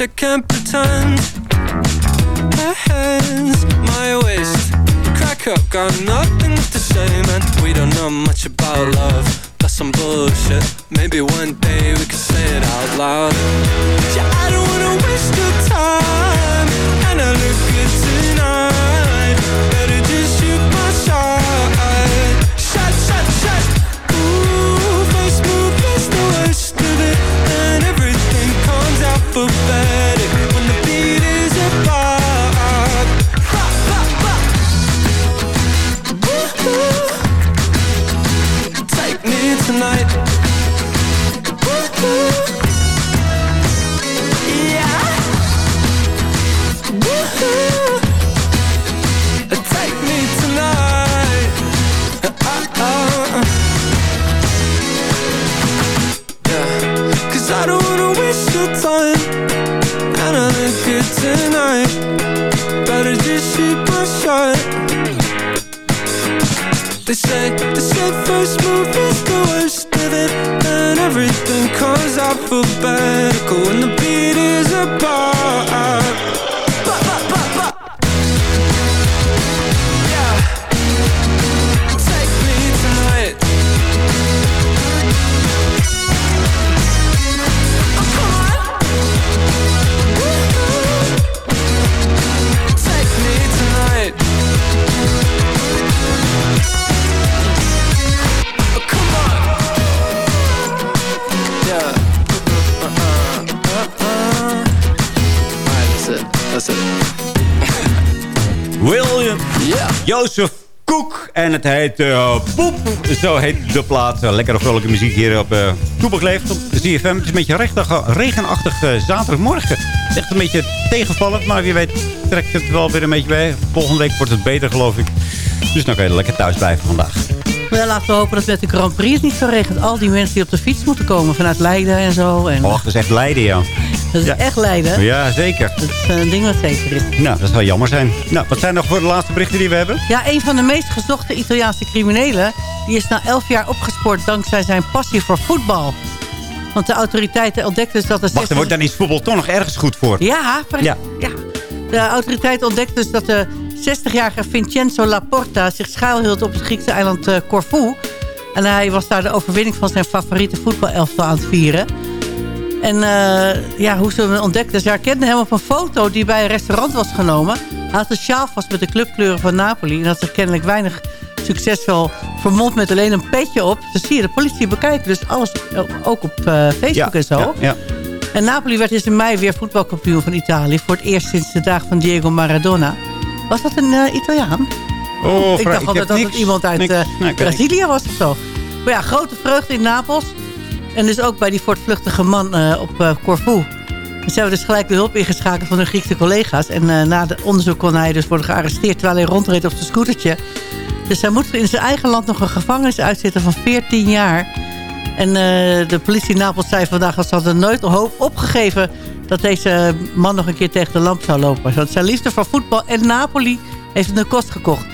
I can't pretend. My hands, my waist, up, got nothing to shame and we don't know much about love. That's some bullshit. Maybe one day we can say it out loud. Yeah, I don't wanna waste your time, and I look good tonight. Better just shoot my shot. Shot, shot, shot. Ooh, first move is the worst of it, and everything comes out for better het heet eh, Poep. Zo heet de plaat. Eh, lekkere vrolijke muziek hier op uh, Toepak leeft op ZFM. Het is een beetje rechtig, regenachtig eh, zaterdagmorgen. Het is echt een beetje tegenvallend. Maar wie weet trekt het wel weer een beetje bij. Volgende week wordt het beter geloof ik. Dus nou kan je lekker thuis blijven vandaag. Ja, laten we hopen dat met de Grand Prix het niet zo regent. Al die mensen die op de fiets moeten komen vanuit Leiden en zo. En Och, dat is echt Leiden, ja. Dat is ja. echt Leiden. Ja, zeker. Dat is een ding wat zeker is. Nou, dat zou jammer zijn. Nou, wat zijn nog voor de laatste berichten die we hebben? Ja, een van de meest gezochte Italiaanse criminelen... die is na elf jaar opgespoord dankzij zijn passie voor voetbal. Want de autoriteiten ontdekten dus dat... De Wacht, er wordt dan is voetbal toch nog ergens goed voor? Ja, Ja. ja. De autoriteiten ontdekten dus dat de 60-jarige Vincenzo Laporta... zich schuilhield op het Griekse eiland eh, Corfu. En hij was daar de overwinning van zijn favoriete voetbalelftal aan het vieren. En eh, ja, hoe ze hem ontdekten. Ze herkenden hem op een foto die bij een restaurant was genomen. Hij had een sjaal vast met de clubkleuren van Napoli. En had zich kennelijk weinig succesvol vermomd met alleen een petje op. Dus zie je, de politie bekijkt dus alles ook op eh, Facebook Ja, en zo. ja, ja. En Napoli werd dus in mei weer voetbalkampioen van Italië. Voor het eerst sinds de dag van Diego Maradona. Was dat een eh, Italiaan? Oh, ik dacht altijd dat het iemand uit niks- Brazilië was of zo. Maar ja, grote vreugde in Napels. En dus ook bij die voortvluchtige man eh, op eh, Corfu. En ze hebben dus gelijk de hulp ingeschakeld van hun Griekse collega's. En eh, na het onderzoek kon hij dus worden gearresteerd... terwijl hij rondreed op zijn scootertje. Dus hij moet in zijn eigen land nog een gevangenis uitzitten van 14 jaar. En de politie in Napels zei vandaag dat ze hadden nooit hoop opgegeven... dat deze man nog een keer tegen de lamp zou lopen. Want zijn liefde voor voetbal en Napoli heeft het een kost gekocht.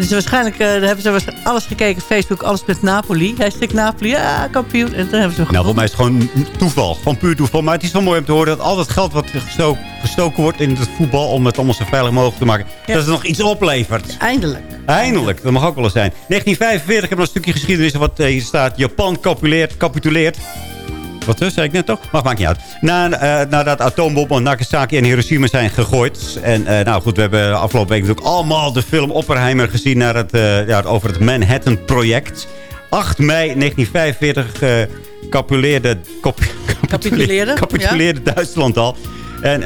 Dus waarschijnlijk eh, hebben ze alles gekeken. Facebook, alles met Napoli. Hij stikt Napoli, ja, kampioen. En toen hebben ze Nou, volgens mij is het gewoon toeval. Gewoon puur toeval. Maar het is wel mooi om te horen dat al dat geld wat gesto gestoken wordt in het voetbal... om het allemaal zo veilig mogelijk te maken, dat het nog iets oplevert. Eindelijk. Eindelijk, dat mag ook wel eens zijn. 1945 hebben we een stukje geschiedenis wat eh, hier staat. Japan capituleert. capituleert. Wat dus, zei ik net toch? Maar maakt niet uit. Na, eh, nadat atoombommen op Nagasaki en Hiroshima zijn gegooid. En eh, nou goed, we hebben afgelopen week natuurlijk allemaal de film Oppenheimer gezien... Naar het, eh, ja, over het Manhattan-project. 8 mei 1945 eh capuleerde, cap, Capituleerde, capituleerde Duitsland al. En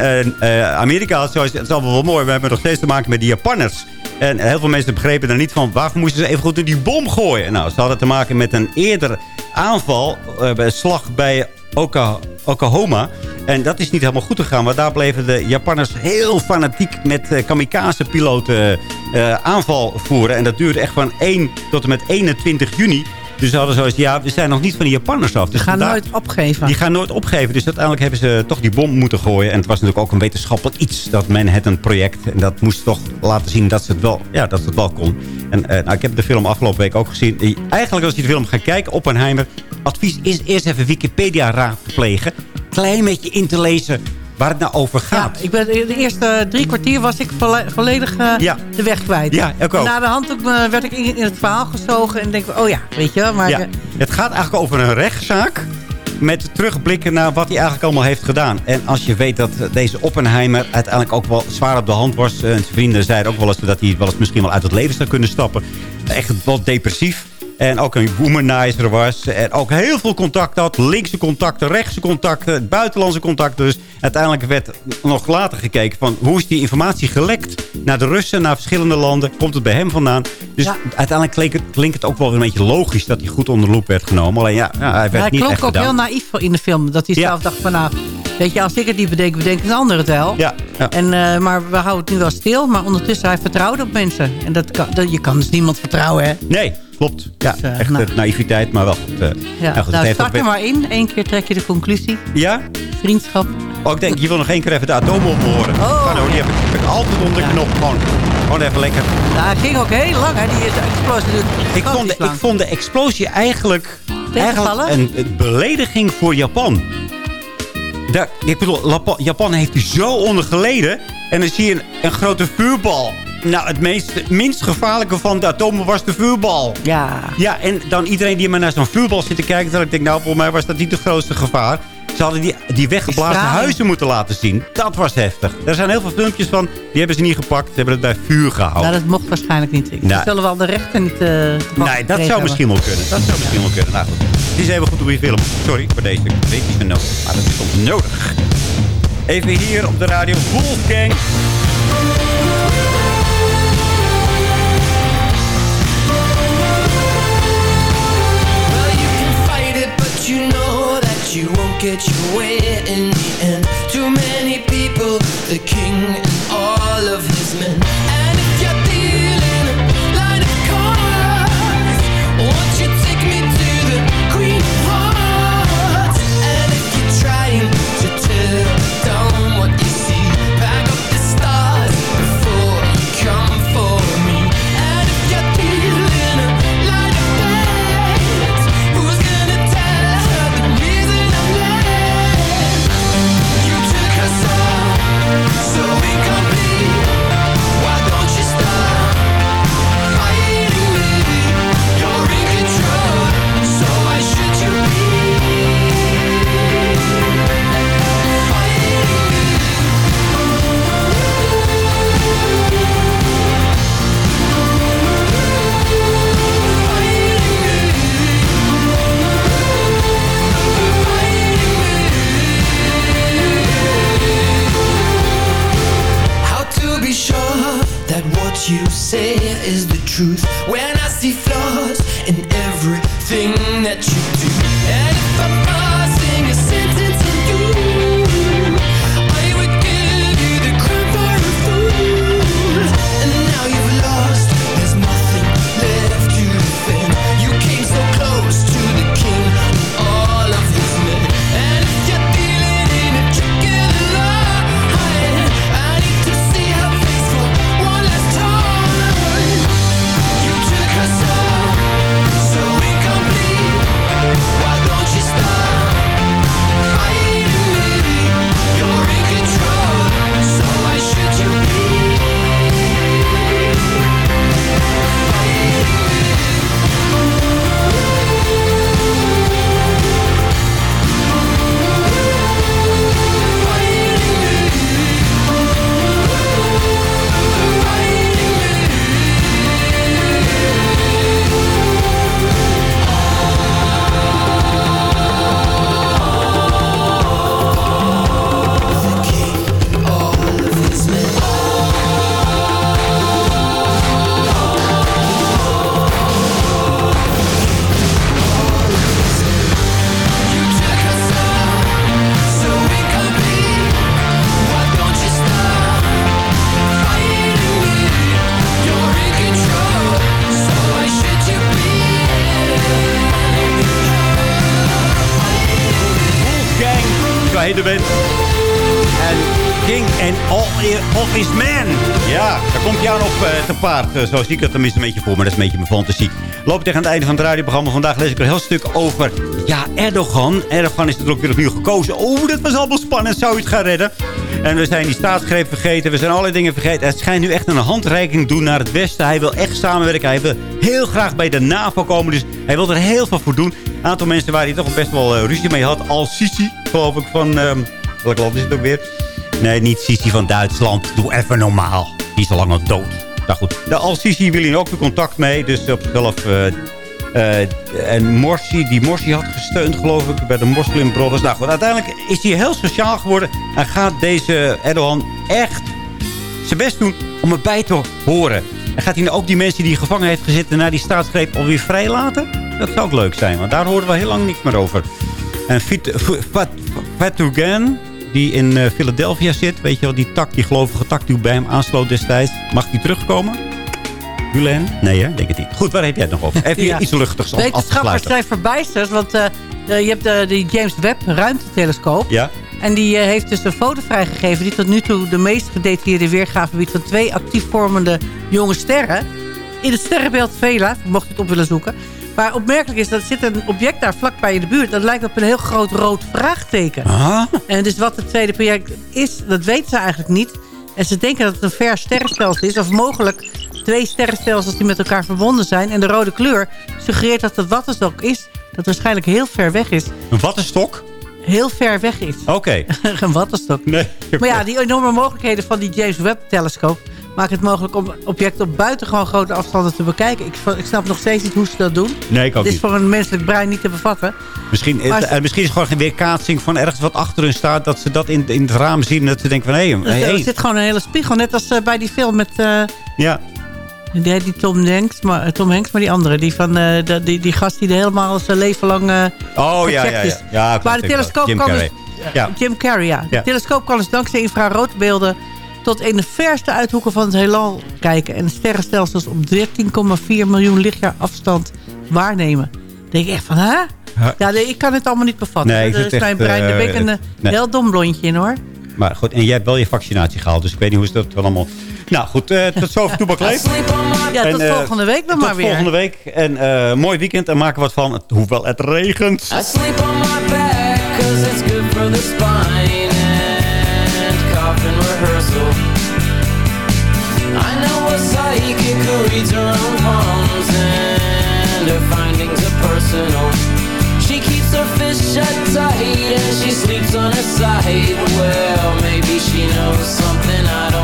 Amerika, is, het is allemaal wel mooi. We hebben nog steeds te maken met die Japanners. En heel veel mensen begrepen er niet van... waarvoor moesten ze even goed in die bom gooien? Nou, ze hadden te maken met een eerder aanval... eh, bij een slag bij Oka, Oklahoma. En dat is niet helemaal goed gegaan. Want daar bleven de Japanners heel fanatiek... met eh, kamikaze-piloten eh, aanval voeren. En dat duurde echt van 1 tot en met 21 juni... Dus ze hadden zoiets, ja, we zijn nog niet van de Japanners af. Dus Die gaan vandaar- nooit opgeven. die gaan nooit opgeven. Dus uiteindelijk hebben ze toch die bom moeten gooien. En het was natuurlijk ook een wetenschappelijk iets. Dat Manhattan-project. En dat moest toch laten zien dat ze het wel, ja, dat ze het wel kon. En eh, nou, ik heb de film afgelopen week ook gezien. Eigenlijk als je de film gaat kijken, Oppenheimer... advies is eerst even Wikipedia raadplegen. Klein beetje in te lezen waar het nou over gaat. Ja, ik ben, de eerste drie kwartier was ik volle- volledig eh, Ja. de weg kwijt. Ja, ik ook. En na de hand ook, eh, werd ik in, in het verhaal gezogen. En denk ik, oh ja, weet je wel. Maar Ja, eh, het gaat eigenlijk over een rechtszaak. Met terugblikken naar wat hij eigenlijk allemaal heeft gedaan. En als je weet dat deze Oppenheimer uiteindelijk ook wel zwaar op de hand was. En zijn vrienden zeiden ook wel eens dat hij wel eens misschien wel uit het leven zou kunnen stappen. Echt wel depressief. En ook een womanizer was. En ook heel veel contacten had. Linkse contacten, rechtse contacten, buitenlandse contacten. Dus uiteindelijk werd nog later gekeken van hoe is die informatie gelekt naar de Russen, naar verschillende landen. Komt het bij hem vandaan? Dus uiteindelijk klinkt het, klinkt het ook wel een beetje logisch dat hij goed onder de loep werd genomen. Alleen ja, ja, hij werd hij niet klonk echt ook gedaan. heel naïef in de film. Dat hij zelf dacht van nou, weet je, als ik het niet bedenk, bedenkt een ander het wel. Ja, ja. En, eh, maar we houden het nu wel stil. Maar ondertussen, hij vertrouwde op mensen. En dat kan, dat, je kan dus niemand vertrouwen, hè? Nee, klopt. Ja, eh, echt nou. eh, naïviteit, maar wel goed. eh, Ja, nou goed, het nou, heeft start ook er maar in. Eén keer trek je de conclusie. Ja? Vriendschap. Oh, ik denk, je wil nog één keer even de atoom horen. Oh, nou, die heb ik, heb ik altijd onder de knop. Gewoon, gewoon even lekker. Nou, het ging ook heel lang, hè? Die explosie Ik vond, de, ik vond de explosie eigenlijk, eigenlijk een, een belediging voor Japan. Daar, ik bedoel, Japan heeft er zo onder geleden. En dan zie je een, een grote vuurbal. Nou, het meest, het minst gevaarlijke van de atomen was de vuurbal. Ja. Ja, en dan iedereen die maar naar zo'n vuurbal zit te kijken... dan denk ik, nou, volgens mij was dat niet het grootste gevaar. Ze hadden die, die weggeblazen huizen moeten laten zien. Dat was heftig. Er zijn heel veel filmpjes van, die hebben ze niet gepakt. Ze hebben het bij vuur gehouden. Nou, dat mocht waarschijnlijk niet. Ik Nou. zullen wel de rechter niet... pakken Nee, dat zou misschien wel kunnen. Dat zou misschien wel kunnen. Nou goed. Het is even goed hoe je film. Sorry voor deze. Ik weet niet meer nodig. Maar dat is soms nodig. Even hier op de radio. Wolfgang. You won't get your way in the end. Too many people, the king and all of his men. You say is the truth. When I see flaws in everything paard. Eh, zo zie ik het tenminste een beetje voor, maar dat is een beetje mijn fantasie. Loop tegen het einde van het radioprogramma. Vandaag lees ik een heel stuk over ja, Erdogan. Erdogan is er ook weer opnieuw gekozen. Oh, dat was allemaal spannend. Zou je het gaan redden? En we zijn die staatsgreep vergeten. We zijn allerlei dingen vergeten. Het schijnt nu echt een handreiking doen naar het Westen. Hij wil echt samenwerken. Hij wil heel graag bij de NAVO komen. Dus hij wil er heel veel voor doen. Een aantal mensen waar hij toch best wel eh, ruzie mee had. Al-Sisi, geloof ik, van... ehm welk land is het ook weer? Nee, niet Sisi van Duitsland. Doe even normaal. Die is al lang dood. Nou goed, de Al-Sisi wil hier ook weer contact mee. Dus op zichzelf... eh, eh, en Morsi, die Morsi had gesteund, geloof ik, bij de Muslim Brothers. Nou goed, uiteindelijk is hij heel sociaal geworden. En gaat deze Erdogan echt zijn best doen om erbij te horen. En gaat hij nou ook die mensen die gevangen heeft gezeten... na die staatsgreep alweer vrijlaten? Dat zou ook leuk zijn, want daar horen we heel lang niks meer over. En Fit- F- Fat- Fatogan, die in eh, Philadelphia zit... weet je wel, die tak, die gelovige tak die bij hem aansloot destijds... mag die terugkomen? Gulen? Nee, hè? Denk het niet. Goed, waar heb jij het nog over? Even Ja. iets luchtigs om Wetenschappers zijn verbijsterd, want eh, eh, je hebt de, die James Webb ruimtetelescoop. Ja? En die heeft dus een foto vrijgegeven... die tot nu toe de meest gedetailleerde weergave biedt... van twee actief vormende jonge sterren. In het sterrenbeeld Vela, mocht je het op willen zoeken. Maar opmerkelijk is, dat er zit een object daar vlakbij in de buurt. Dat lijkt op een heel groot rood vraagteken. En dus wat het tweede project is, dat weten ze eigenlijk niet. En ze denken dat het een ver sterrenstelsel is. Of mogelijk twee sterrenstelsels die met elkaar verbonden zijn. En de rode kleur suggereert dat het wat het ook is... dat waarschijnlijk heel ver weg is. Een wattenstok? Heel ver weg is. Oké. een wattenstok. Nee. Maar ja, die enorme mogelijkheden van die James Webb-telescoop... maken het mogelijk om objecten op buitengewoon grote afstanden te bekijken. Ik, ik snap nog steeds niet hoe ze dat doen. Nee, ik ook Het is niet. voor een menselijk brein niet te bevatten. Misschien, ze- eh, misschien is het gewoon geen weerkaatsing van ergens wat achter hun staat. Dat ze dat in, in het raam zien. En dat ze denken van, hé, hey, Er hey, zit gewoon een hele spiegel. Net als eh, bij die film met... eh, ja. Die niet Tom Hanks, maar, eh, Tom Hanks, maar die andere. Die, van, eh, de- die, die gast die er helemaal zijn leven lang eh Oh, ja, ja, ja. ja klopt, maar de telescoop kan dus... Ja. Jim Carrey. Ja. De telescoop kan dus dankzij infraroodbeelden... tot in de verste uithoeken van het heelal kijken... en sterrenstelsels op 13,4 miljoen lichtjaar afstand waarnemen. Dan denk ik echt van, hè? Ja, nee, ik kan het allemaal niet bevatten. Nee, is mijn brein. Daar ben ik een eh, nee. heel dom blondje in, hoor. Maar goed, en jij hebt wel je vaccinatie gehaald. Dus ik weet niet hoe ze dat allemaal... Nou goed, eh, tot zover Toebak Leeft. Ja, tot En, eh, volgende week dan tot maar weer. volgende week. En eh, mooi weekend. En maken wat van. Het- Hoewel het regent. I sleep on my back cause it's good for the spine her side. Well, maybe she knows something I don't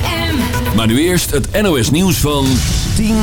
Maar nu eerst het NOS nieuws van 10